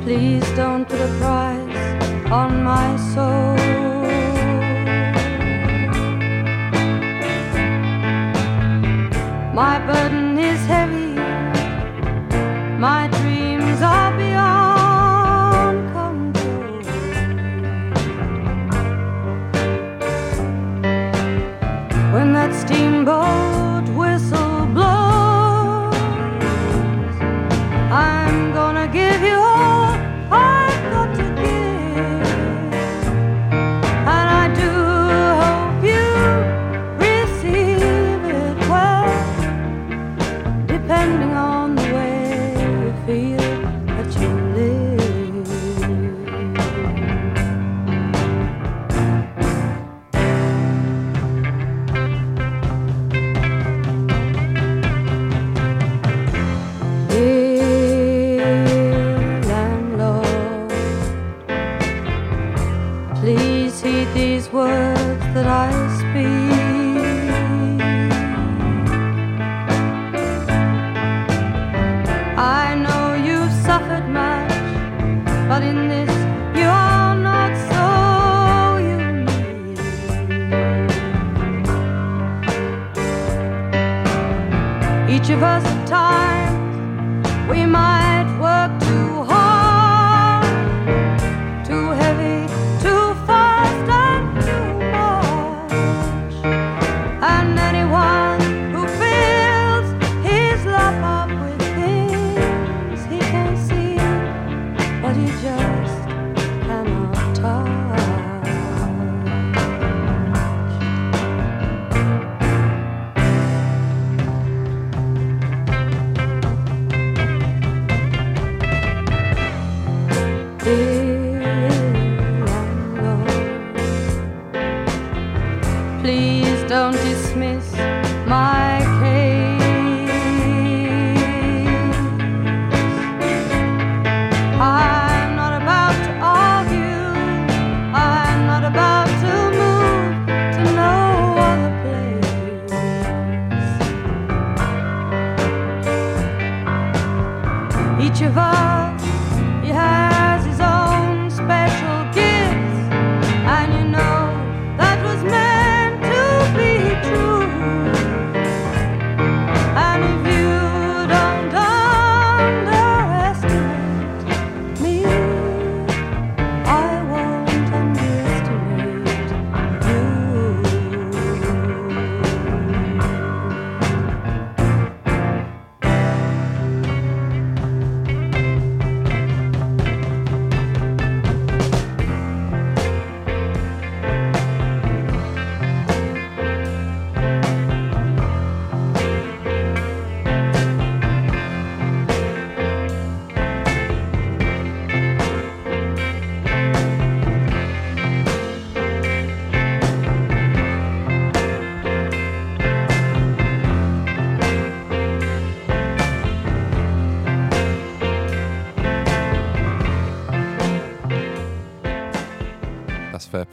Speaker 22: Please don't put a price on my soul. My burden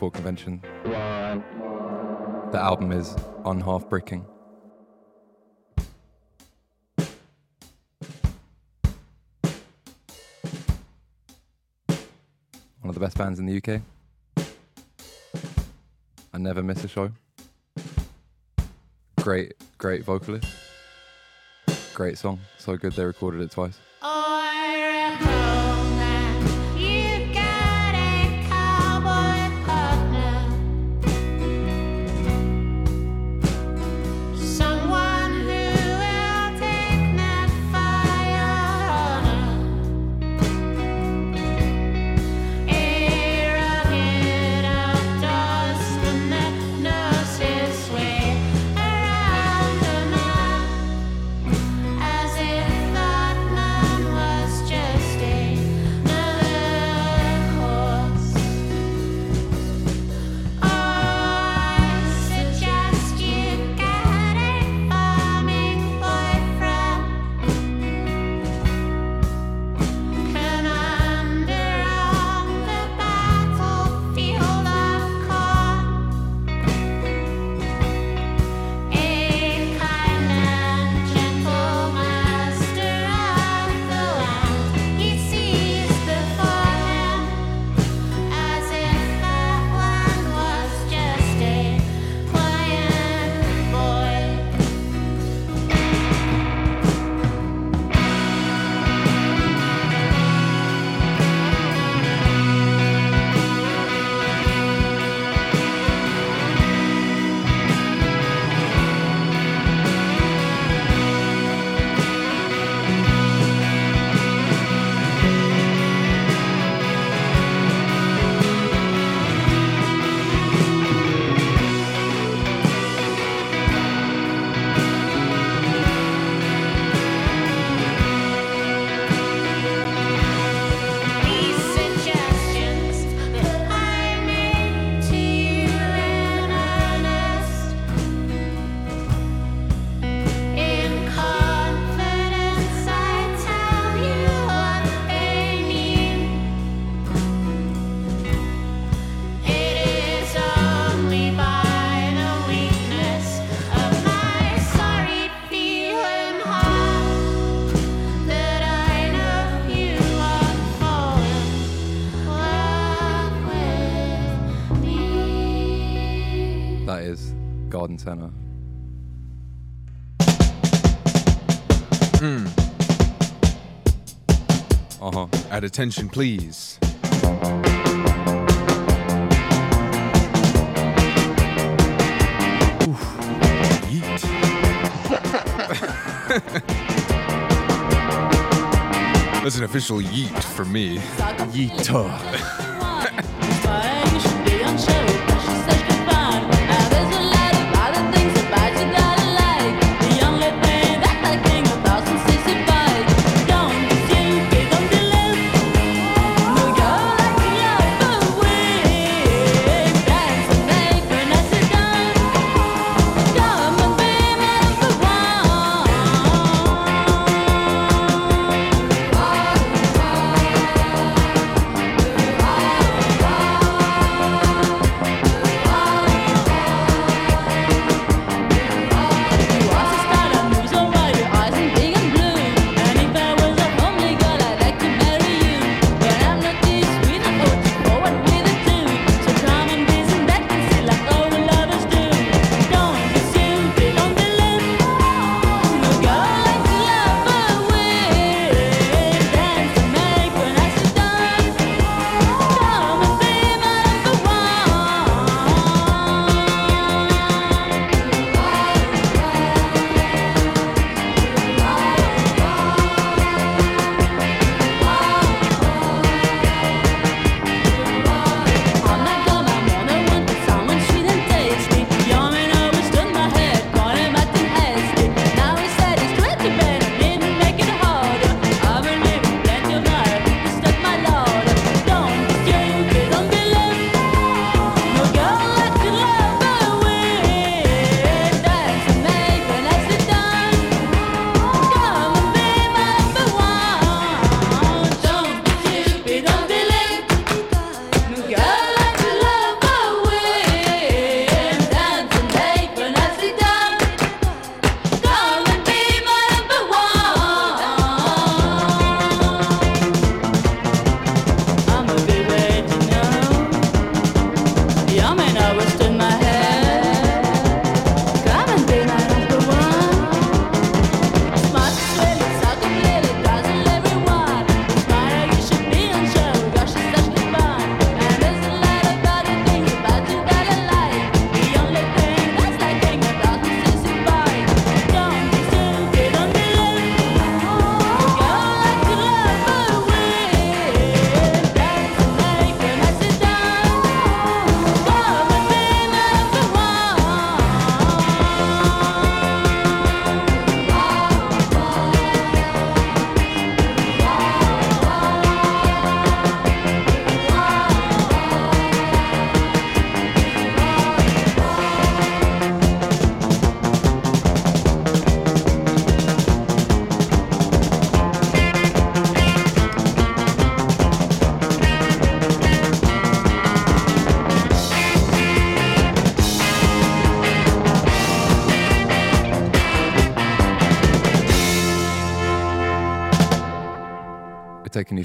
Speaker 14: Convention. The album is Unhalfbricking. One of the best bands in the UK. I never miss a show. Great, great vocalist. Great song. So good they recorded it twice. Gordon Center.
Speaker 5: Mm.
Speaker 14: Uh huh.
Speaker 5: At attention, please. That's an official yeet for me.
Speaker 3: Yeet.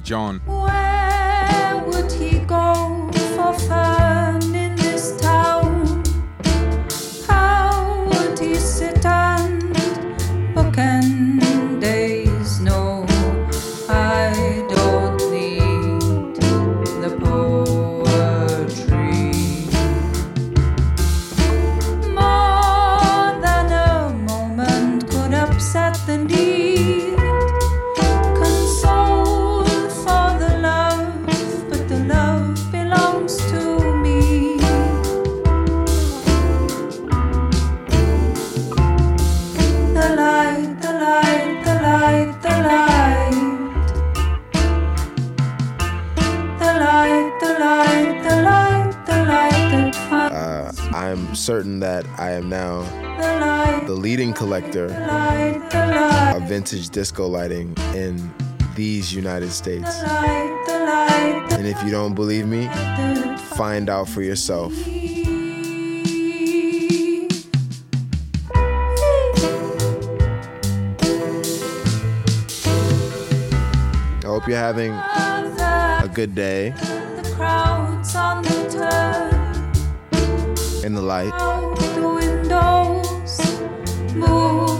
Speaker 3: John.
Speaker 8: sector
Speaker 23: of vintage disco lighting in these United States. And if you don't believe me, find out for yourself. I hope you're having a good day in the light.
Speaker 12: 呜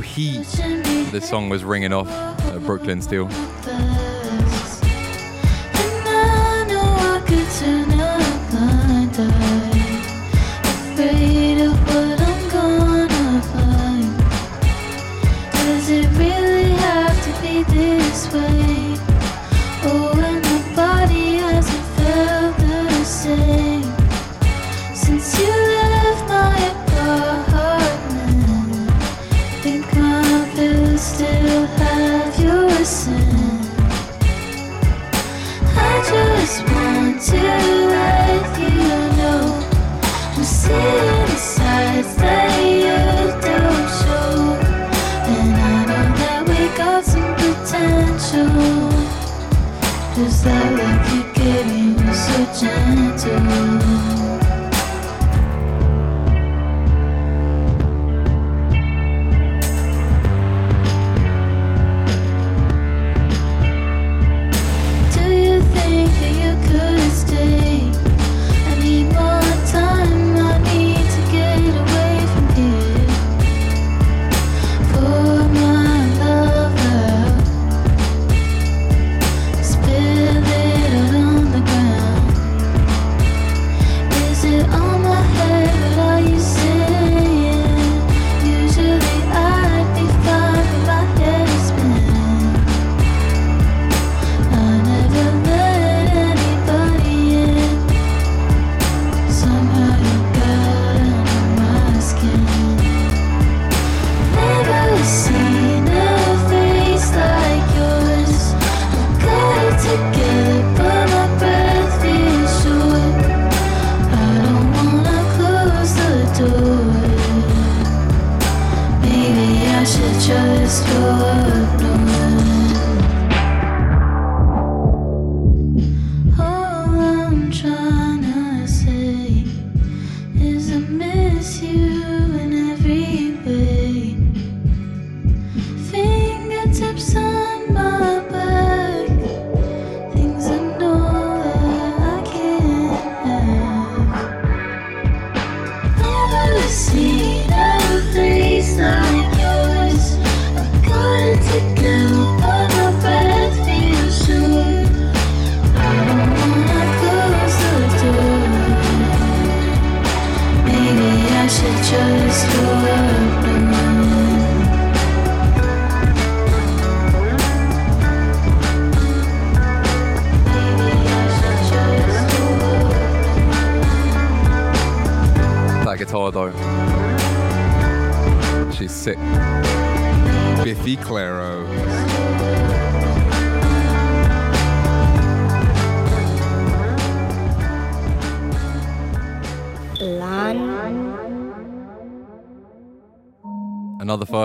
Speaker 12: Heat.
Speaker 24: this song was ringing off at Brooklyn Steel.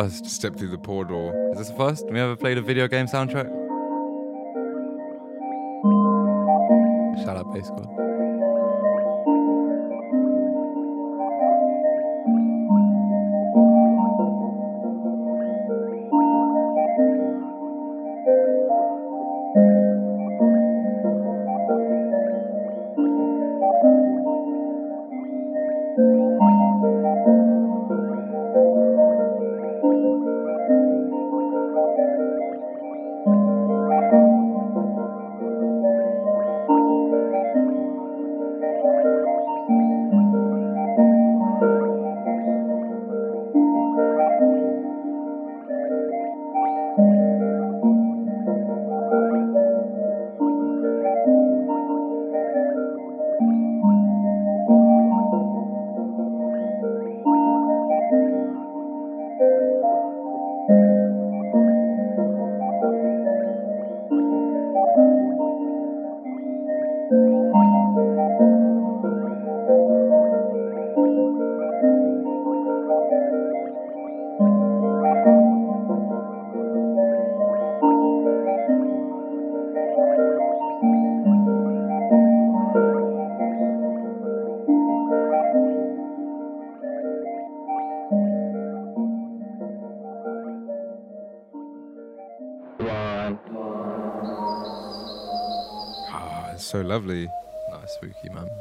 Speaker 24: first
Speaker 12: step through the portal.
Speaker 24: Is this the first? we ever played a video game soundtrack? Shout out, Bass Squad.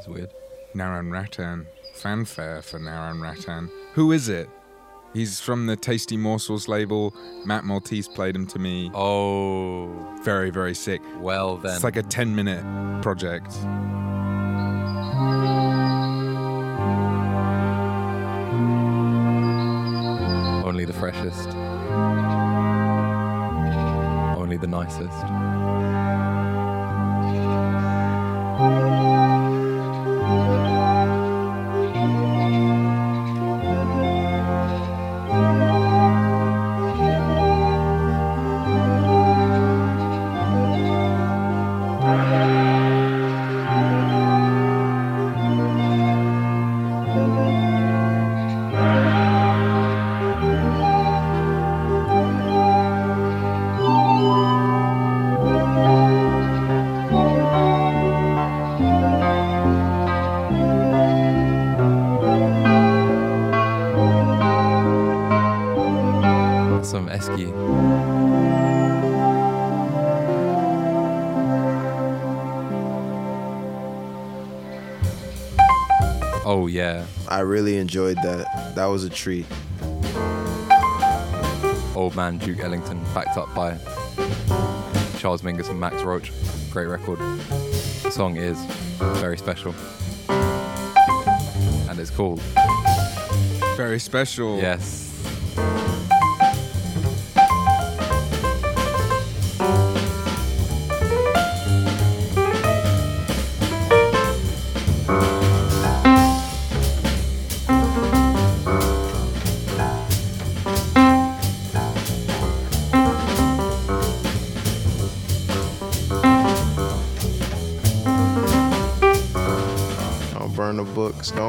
Speaker 12: It's weird.
Speaker 1: Naran Ratan. Fanfare for Naran Ratan. Who is it? He's from the Tasty Morsels label. Matt Maltese played him to me.
Speaker 12: Oh.
Speaker 1: Very, very sick.
Speaker 12: Well, then.
Speaker 1: It's like a 10 minute project.
Speaker 12: Only the freshest. Only the nicest.
Speaker 8: I really enjoyed that. That was a treat.
Speaker 12: Old Man Duke Ellington, backed up by Charles Mingus and Max Roach. Great record. The song is very special. And it's called
Speaker 1: Very special.
Speaker 12: Yes.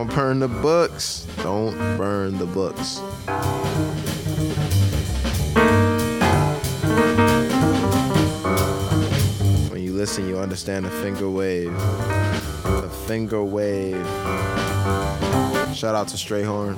Speaker 8: Don't burn the books. Don't burn the books. When you listen, you understand the finger wave. The finger wave. Shout out to Strayhorn.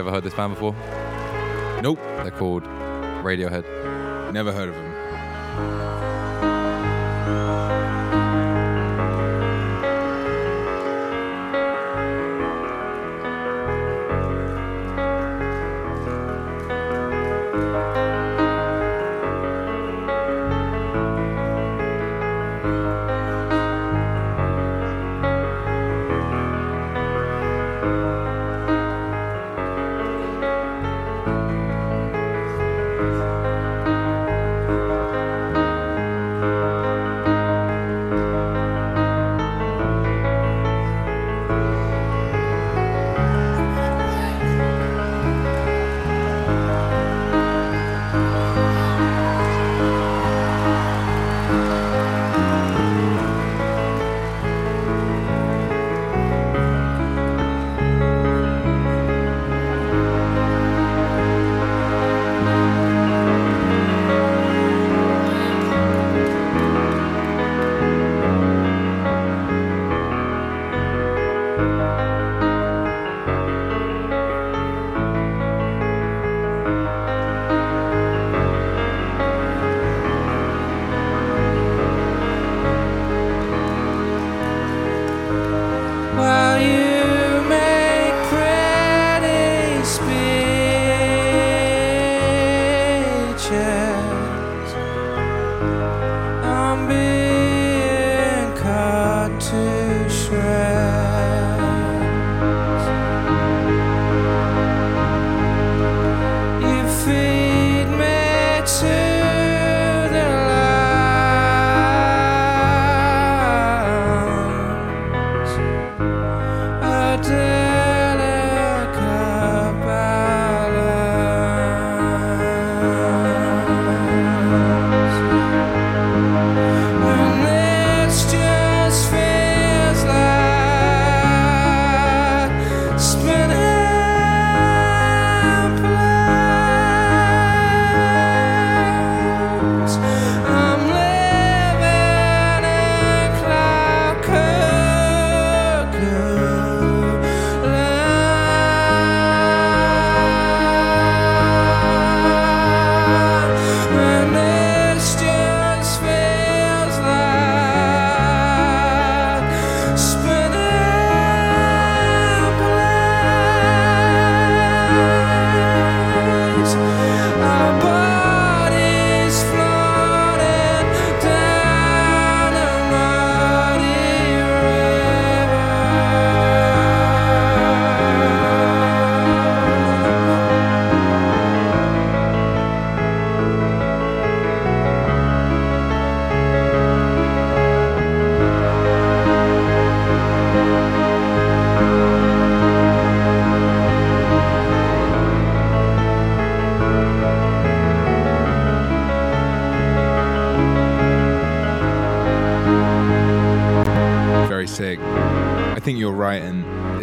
Speaker 12: You ever heard this band before?
Speaker 13: Nope.
Speaker 12: They're called Radiohead.
Speaker 13: Never heard of them.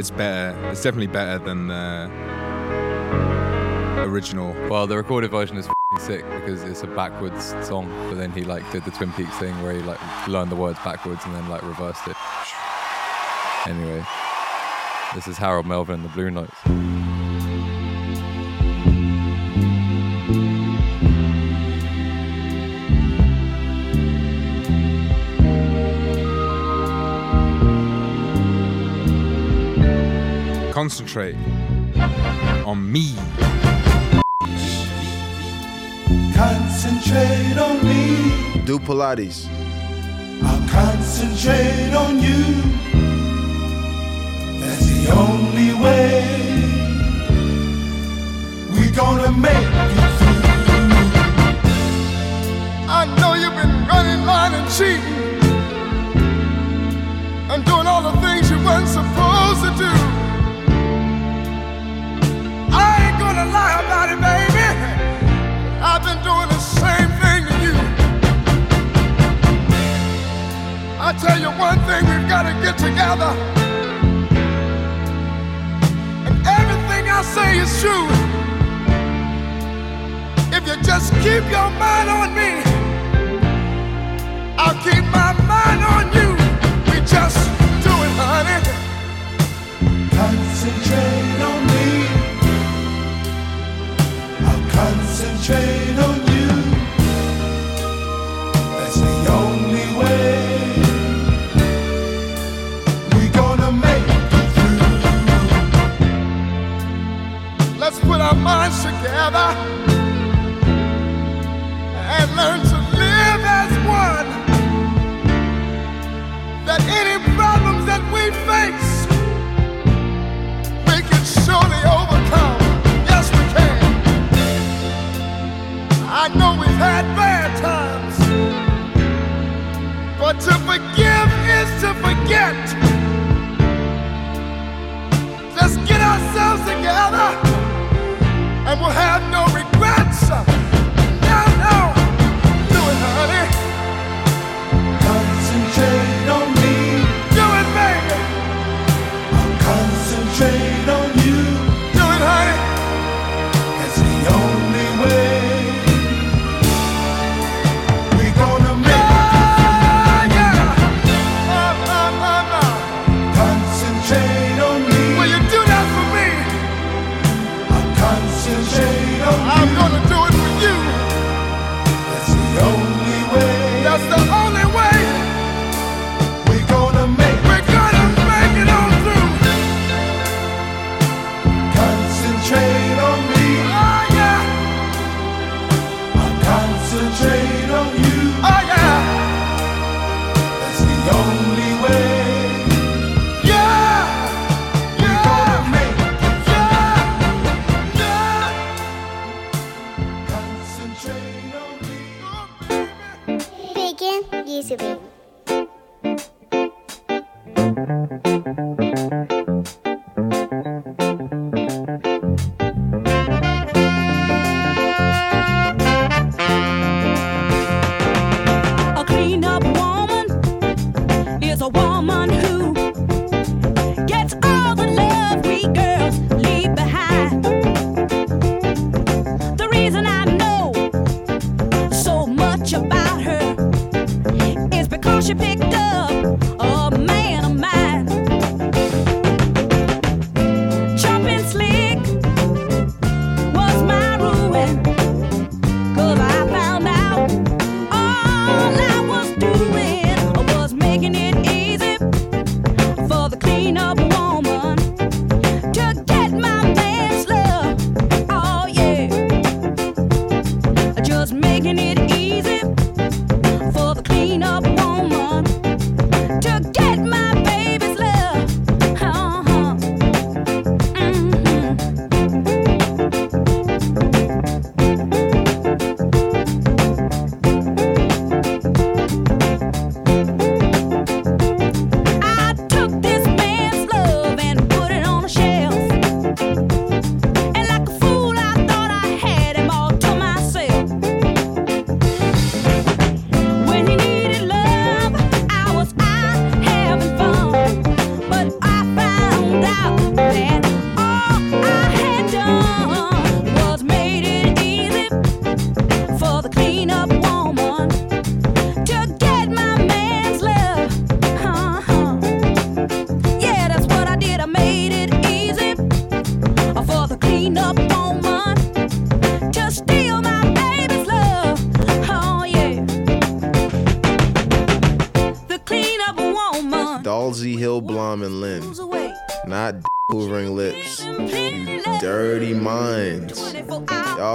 Speaker 13: It's better. It's definitely better than the original.
Speaker 12: Well, the recorded version is sick because it's a backwards song, but then he like did the Twin Peaks thing where he like learned the words backwards and then like reversed it. Anyway, this is Harold Melvin and the Blue Notes.
Speaker 13: Concentrate on me.
Speaker 25: Concentrate on me.
Speaker 4: Do Pilates.
Speaker 25: I'll concentrate on you. That's the only way we're gonna make it through. I know you've been running, lying, and cheating, and doing all the things you weren't supposed Lie about it, baby. I've been doing the same thing to you. I tell you one thing, we've got to get together. And everything I say is true. If you just keep your mind on me, I'll keep my mind on you. We just do it, honey.
Speaker 5: Father.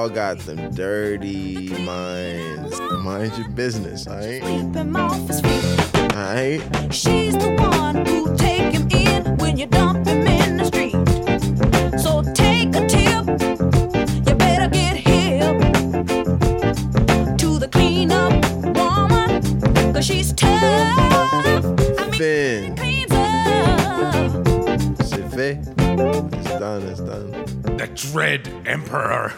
Speaker 5: All
Speaker 8: got them dirty minds. Mind your business, all right? All right?
Speaker 5: She's the one who take him in when you dump him in the street. So take a tip. You better get him to the cleanup woman, cause she's tough. I
Speaker 8: mean, Finn. It's done, it's done.
Speaker 1: The Dread Emperor.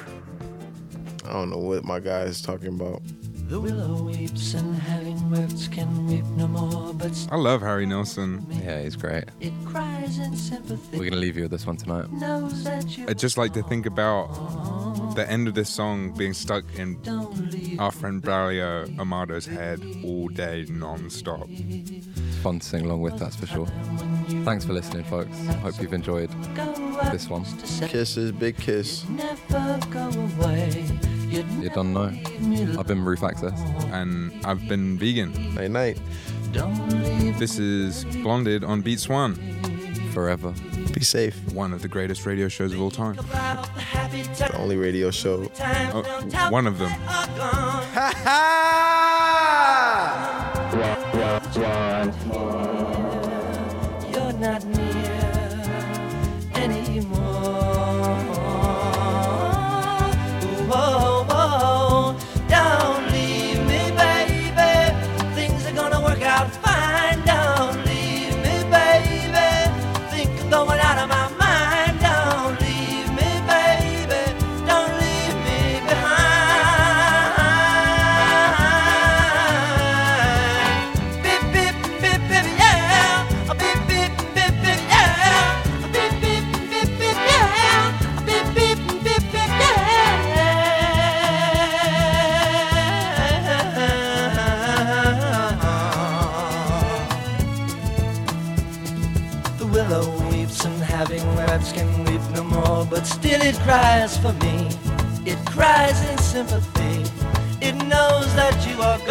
Speaker 8: I don't know what my guy is talking about.
Speaker 26: The willow weeps and having words can weep no more. But
Speaker 1: I love Harry Nilsson.
Speaker 12: Yeah, he's great.
Speaker 26: It cries in sympathy.
Speaker 12: We're gonna leave you with this one tonight.
Speaker 1: I'd just like to think about the end of this song being stuck in our friend Barrio Amado's head all day, non-stop.
Speaker 12: It's fun to sing along with, that's for sure. Thanks for listening, folks. Hope you've enjoyed this one.
Speaker 8: Kisses, big kiss.
Speaker 12: You don't know. I've been Roof Access.
Speaker 1: And I've been Vegyn.
Speaker 8: Hey mate,
Speaker 1: This is Blonded on Beats One.
Speaker 12: Forever.
Speaker 8: Be safe.
Speaker 1: One of the greatest radio shows of all time.
Speaker 8: The only radio show.
Speaker 1: Oh, one of them.
Speaker 26: Ha ha! You're not me. Cries for me. It cries in sympathy. It knows that you are.